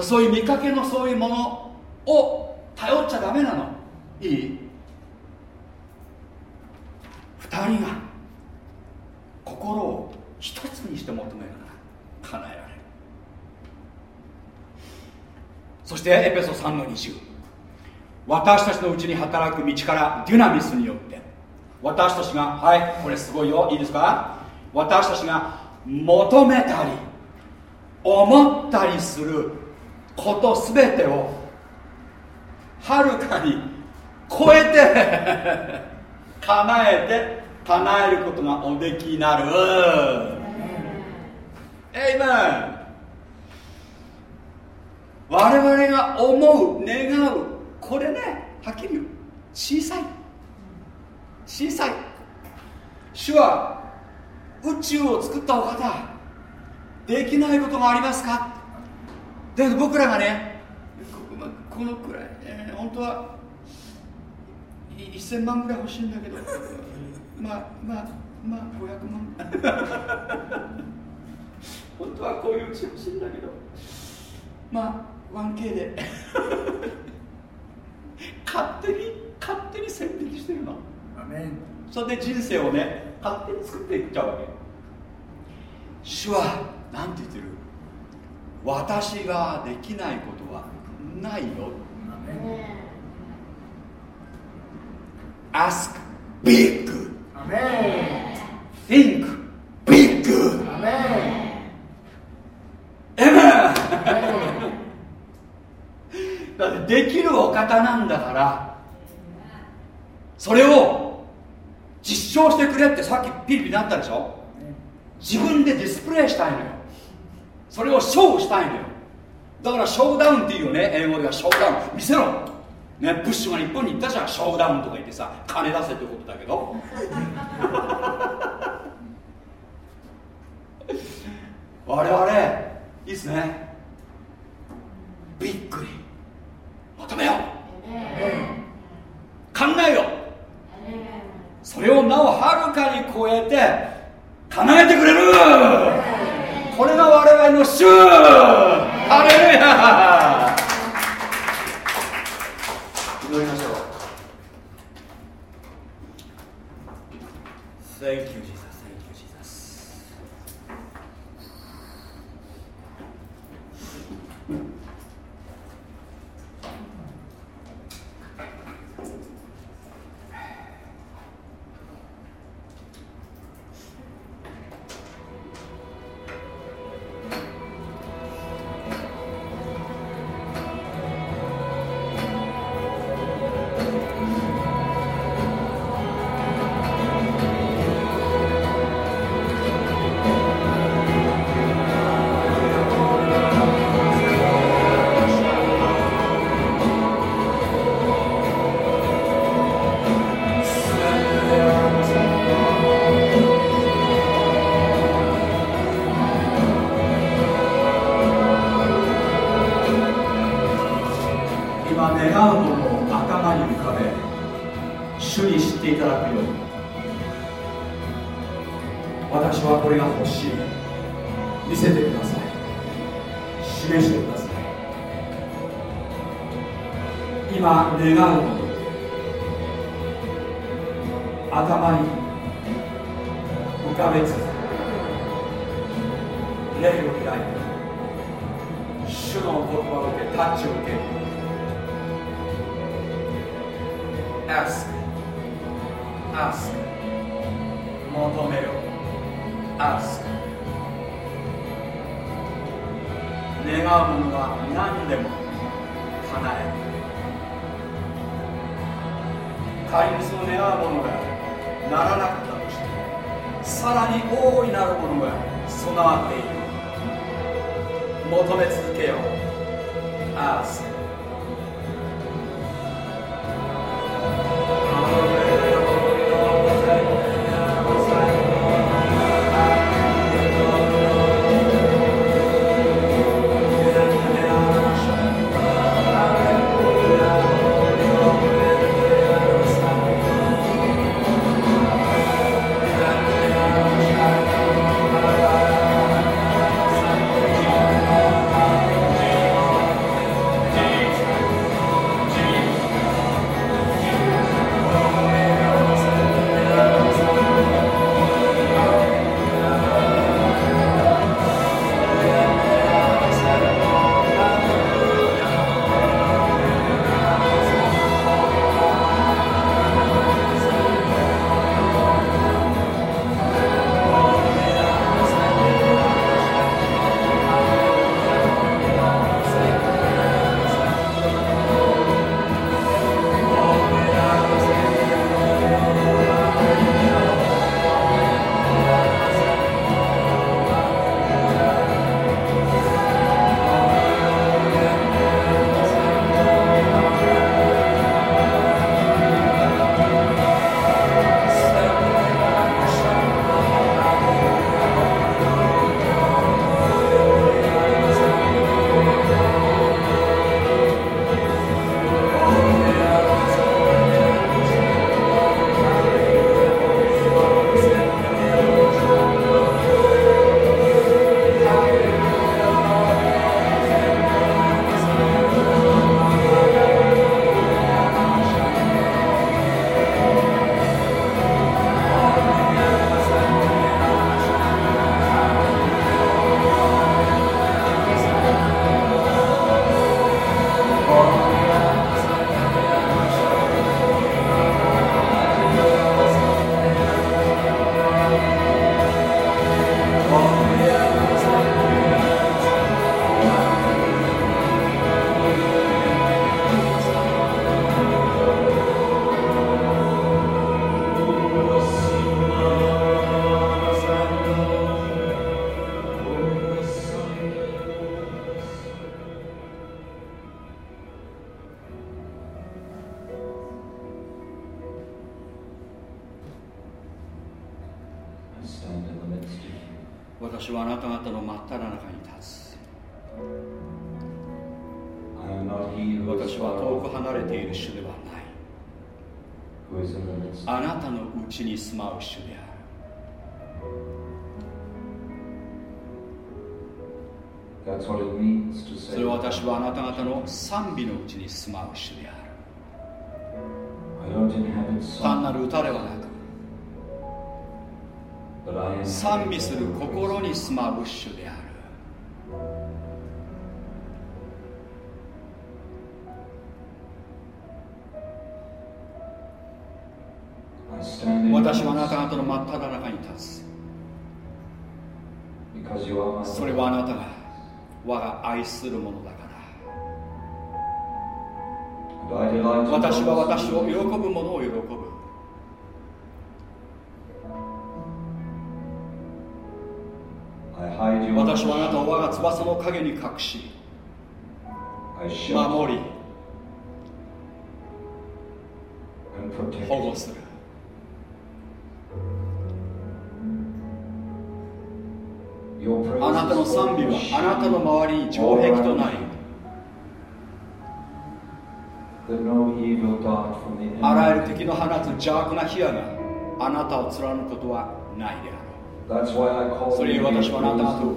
そういう見かけのそういうものを頼っちゃダメなの。いい？二人が心を一つにして求めるなら叶えられる。そしてエペソ3の20私たちのうちに働く道からデュナミスによって。私たちがはいこれすごいよ。いいですか？私たちが求めたり思ったりすることすべてをはるかに超えて 叶えて叶えることがおできになる。エイメン我々が思う願うこれねはっきり言う。小さい。小さい。主は宇宙を作ったお方。できないことがありますか？だけど僕らがねこのくらい、えー、本当は1000万ぐらい欲しいんだけど まあまあまあ500万。本当はこういううち欲しいんだけど。まあ 1K で。勝手に勝手に線引きしてるの。それで人生をね勝手に作っていっちゃうわけ。主は何て言ってる？私ができないことはないよ。Ask big. Think big. だってできるお方なんだからそれを実証してくれってさっきピリピリなったでしょ？自分でディスプレイしたいのよそれをショーしたいのよ。だからショーダウンっていうよね英語ではショーダウン。見せろ。ねブッシュが日本に行ったじゃん。ショーダウンとか言ってさ金出せってことだけど。我々いいっすね。びっくり。求めよう。考えよう。それをなおはるかに超えて叶えてくれる。これが我々の主。ハレルヤ。あなたのうちに住まう主である。That's what it means to そ.れは私はあなた方の賛美のうちに住まう主である。単なる歌ではなく。賛美する心に住まう主である私はあなた方の真っ只中に立つ。それはあなたが我が愛するものだから。私は私を喜ぶものを喜ぶ。私はあなたを我が翼の影に隠し守り保護する。あなたの賛美はあなたの周りに城壁となりあらゆる敵の放つ邪悪な火があなたを貫くことはないであろう。それゆえ私はあなたと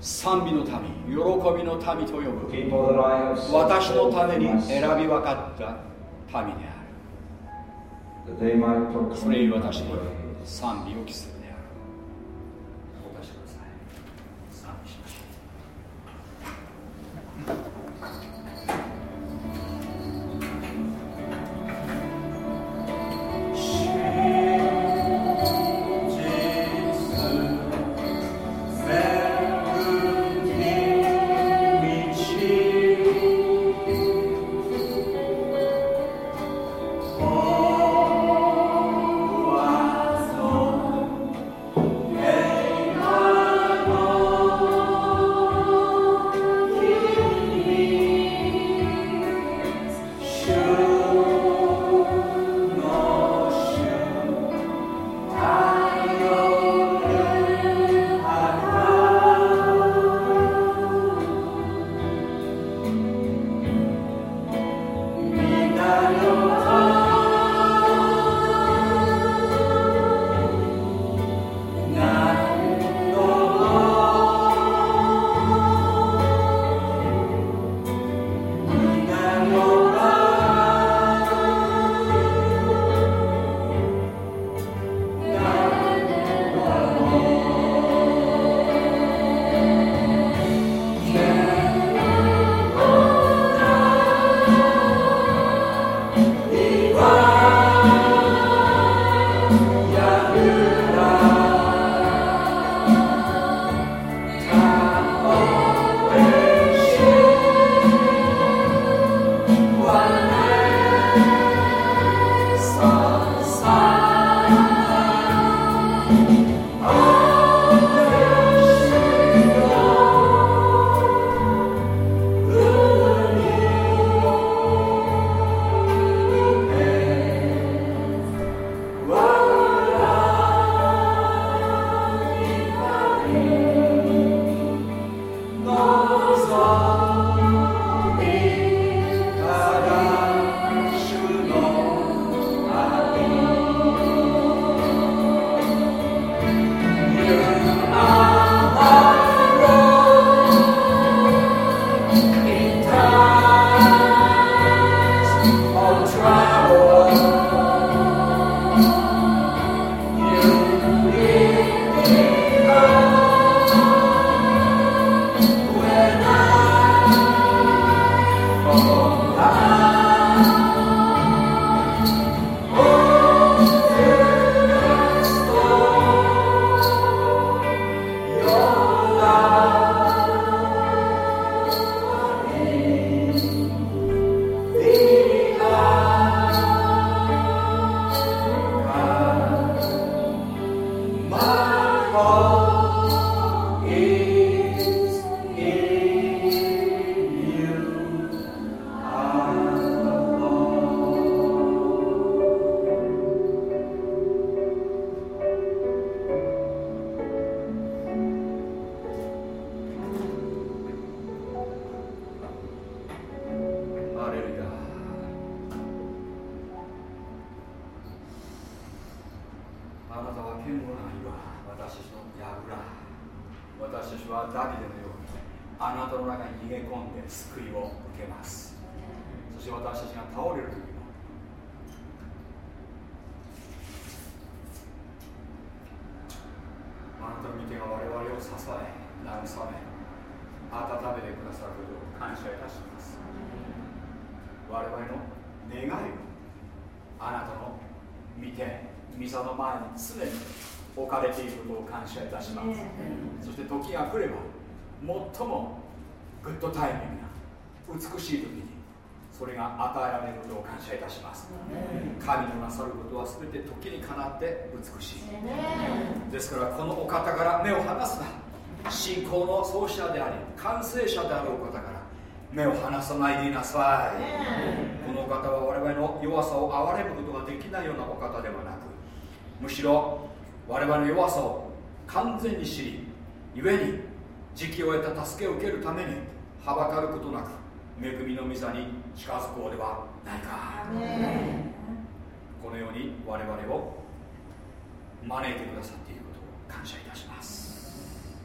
賛美の民喜びの民と呼ぶ。私のために選び分かった民である。それゆえ私に賛美を期する。救いを受けます。そして私たちが倒れる時も。あなたの御手が我々を支え慰め温めてくださることを感謝いたします。我々の願いをあなたの見て御座の前に常に置かれていることを感謝いたします、そして時が来れば最もグッドタイミングな美しい時にそれが与えられることを感謝いたします。神のなさることは全て時にかなって美しい。ですからこのお方から目を離すな。信仰の創始者であり完成者であるお方から目を離さないでいなさい。このお方は我々の弱さを憐れむことができないようなお方ではなくむしろ我々の弱さを完全に知り故に時期を得た助けを受けるためにはばかることなく恵みの御座に近づこうではないか。このように我々を招いてくださっていることを感謝いたします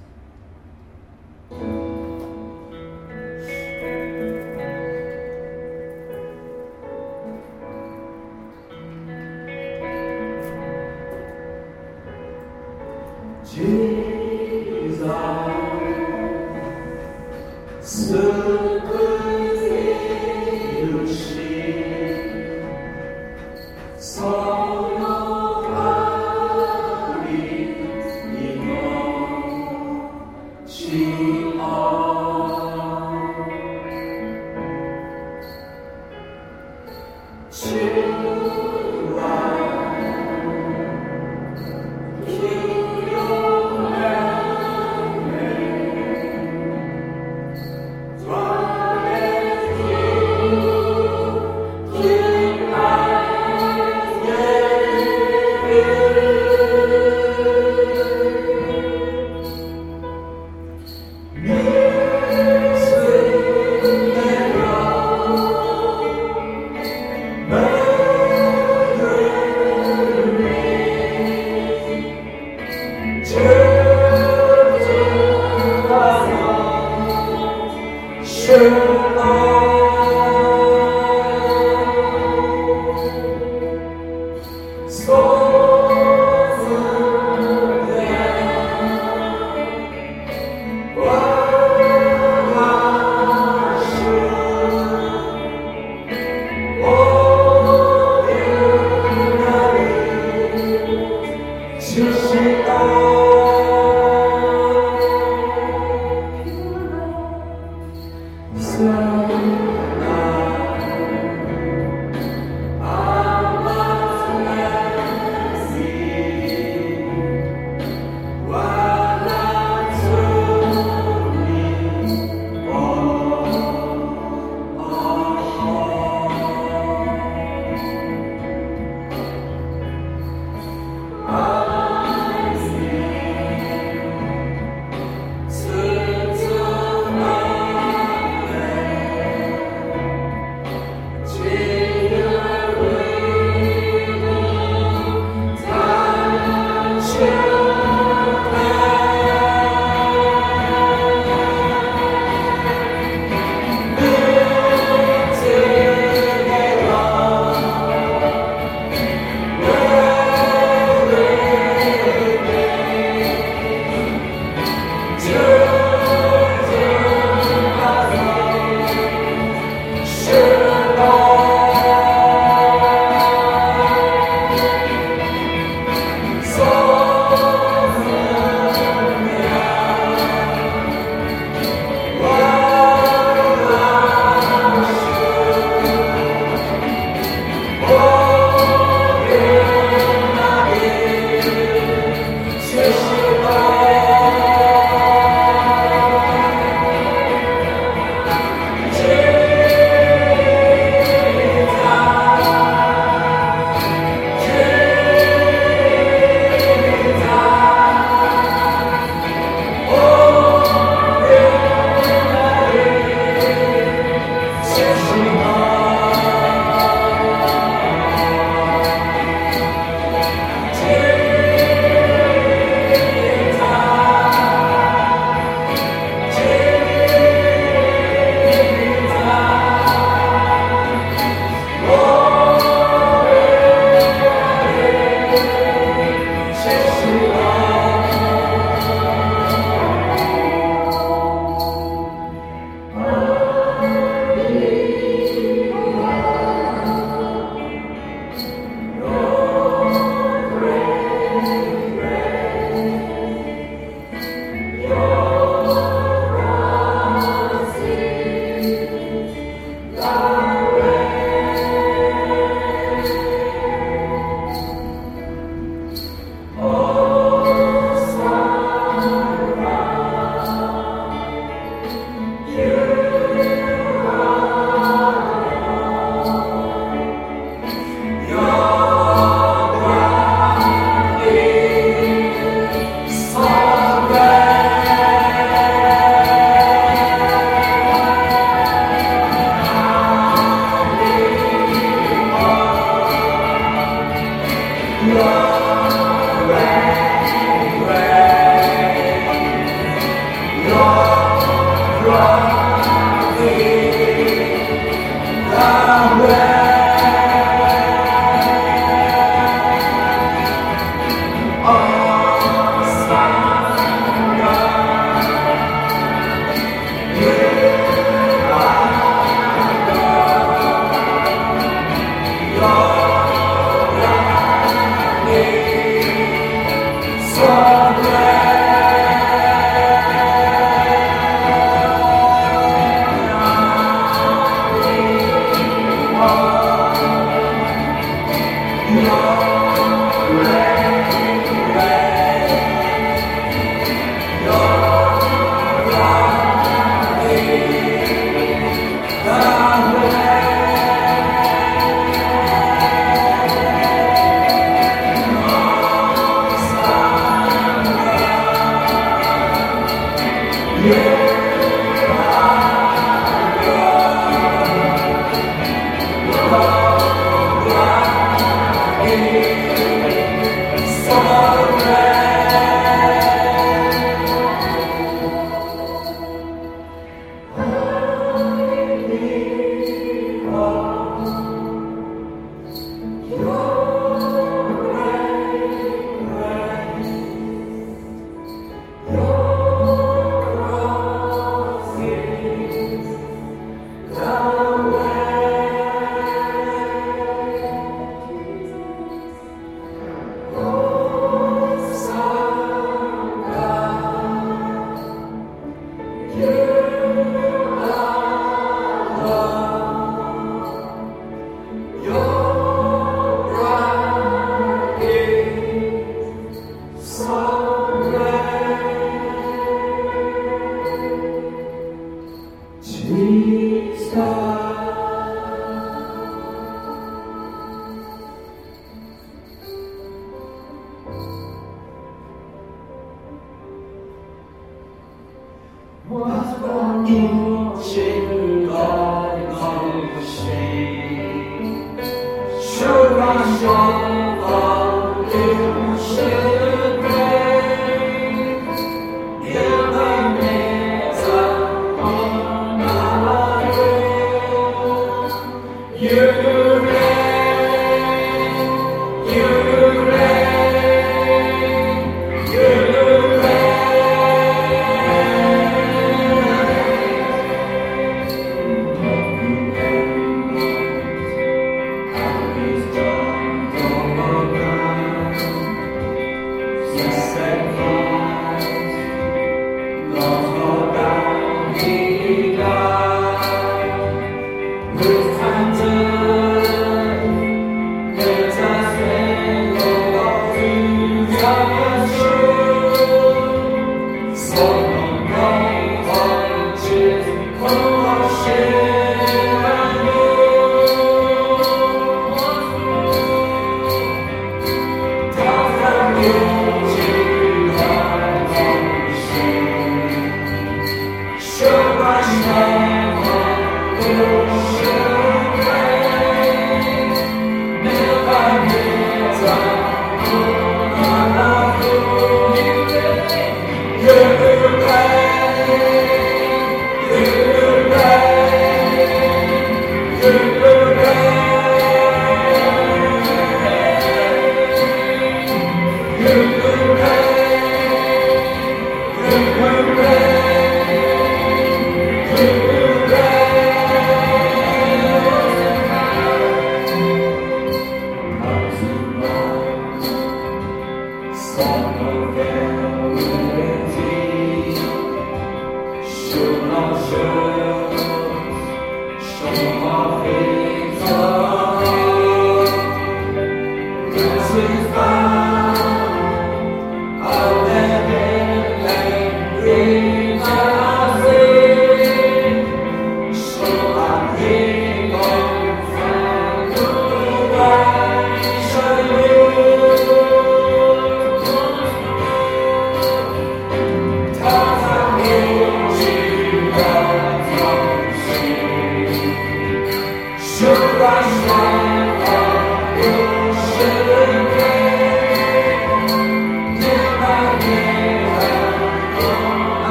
他方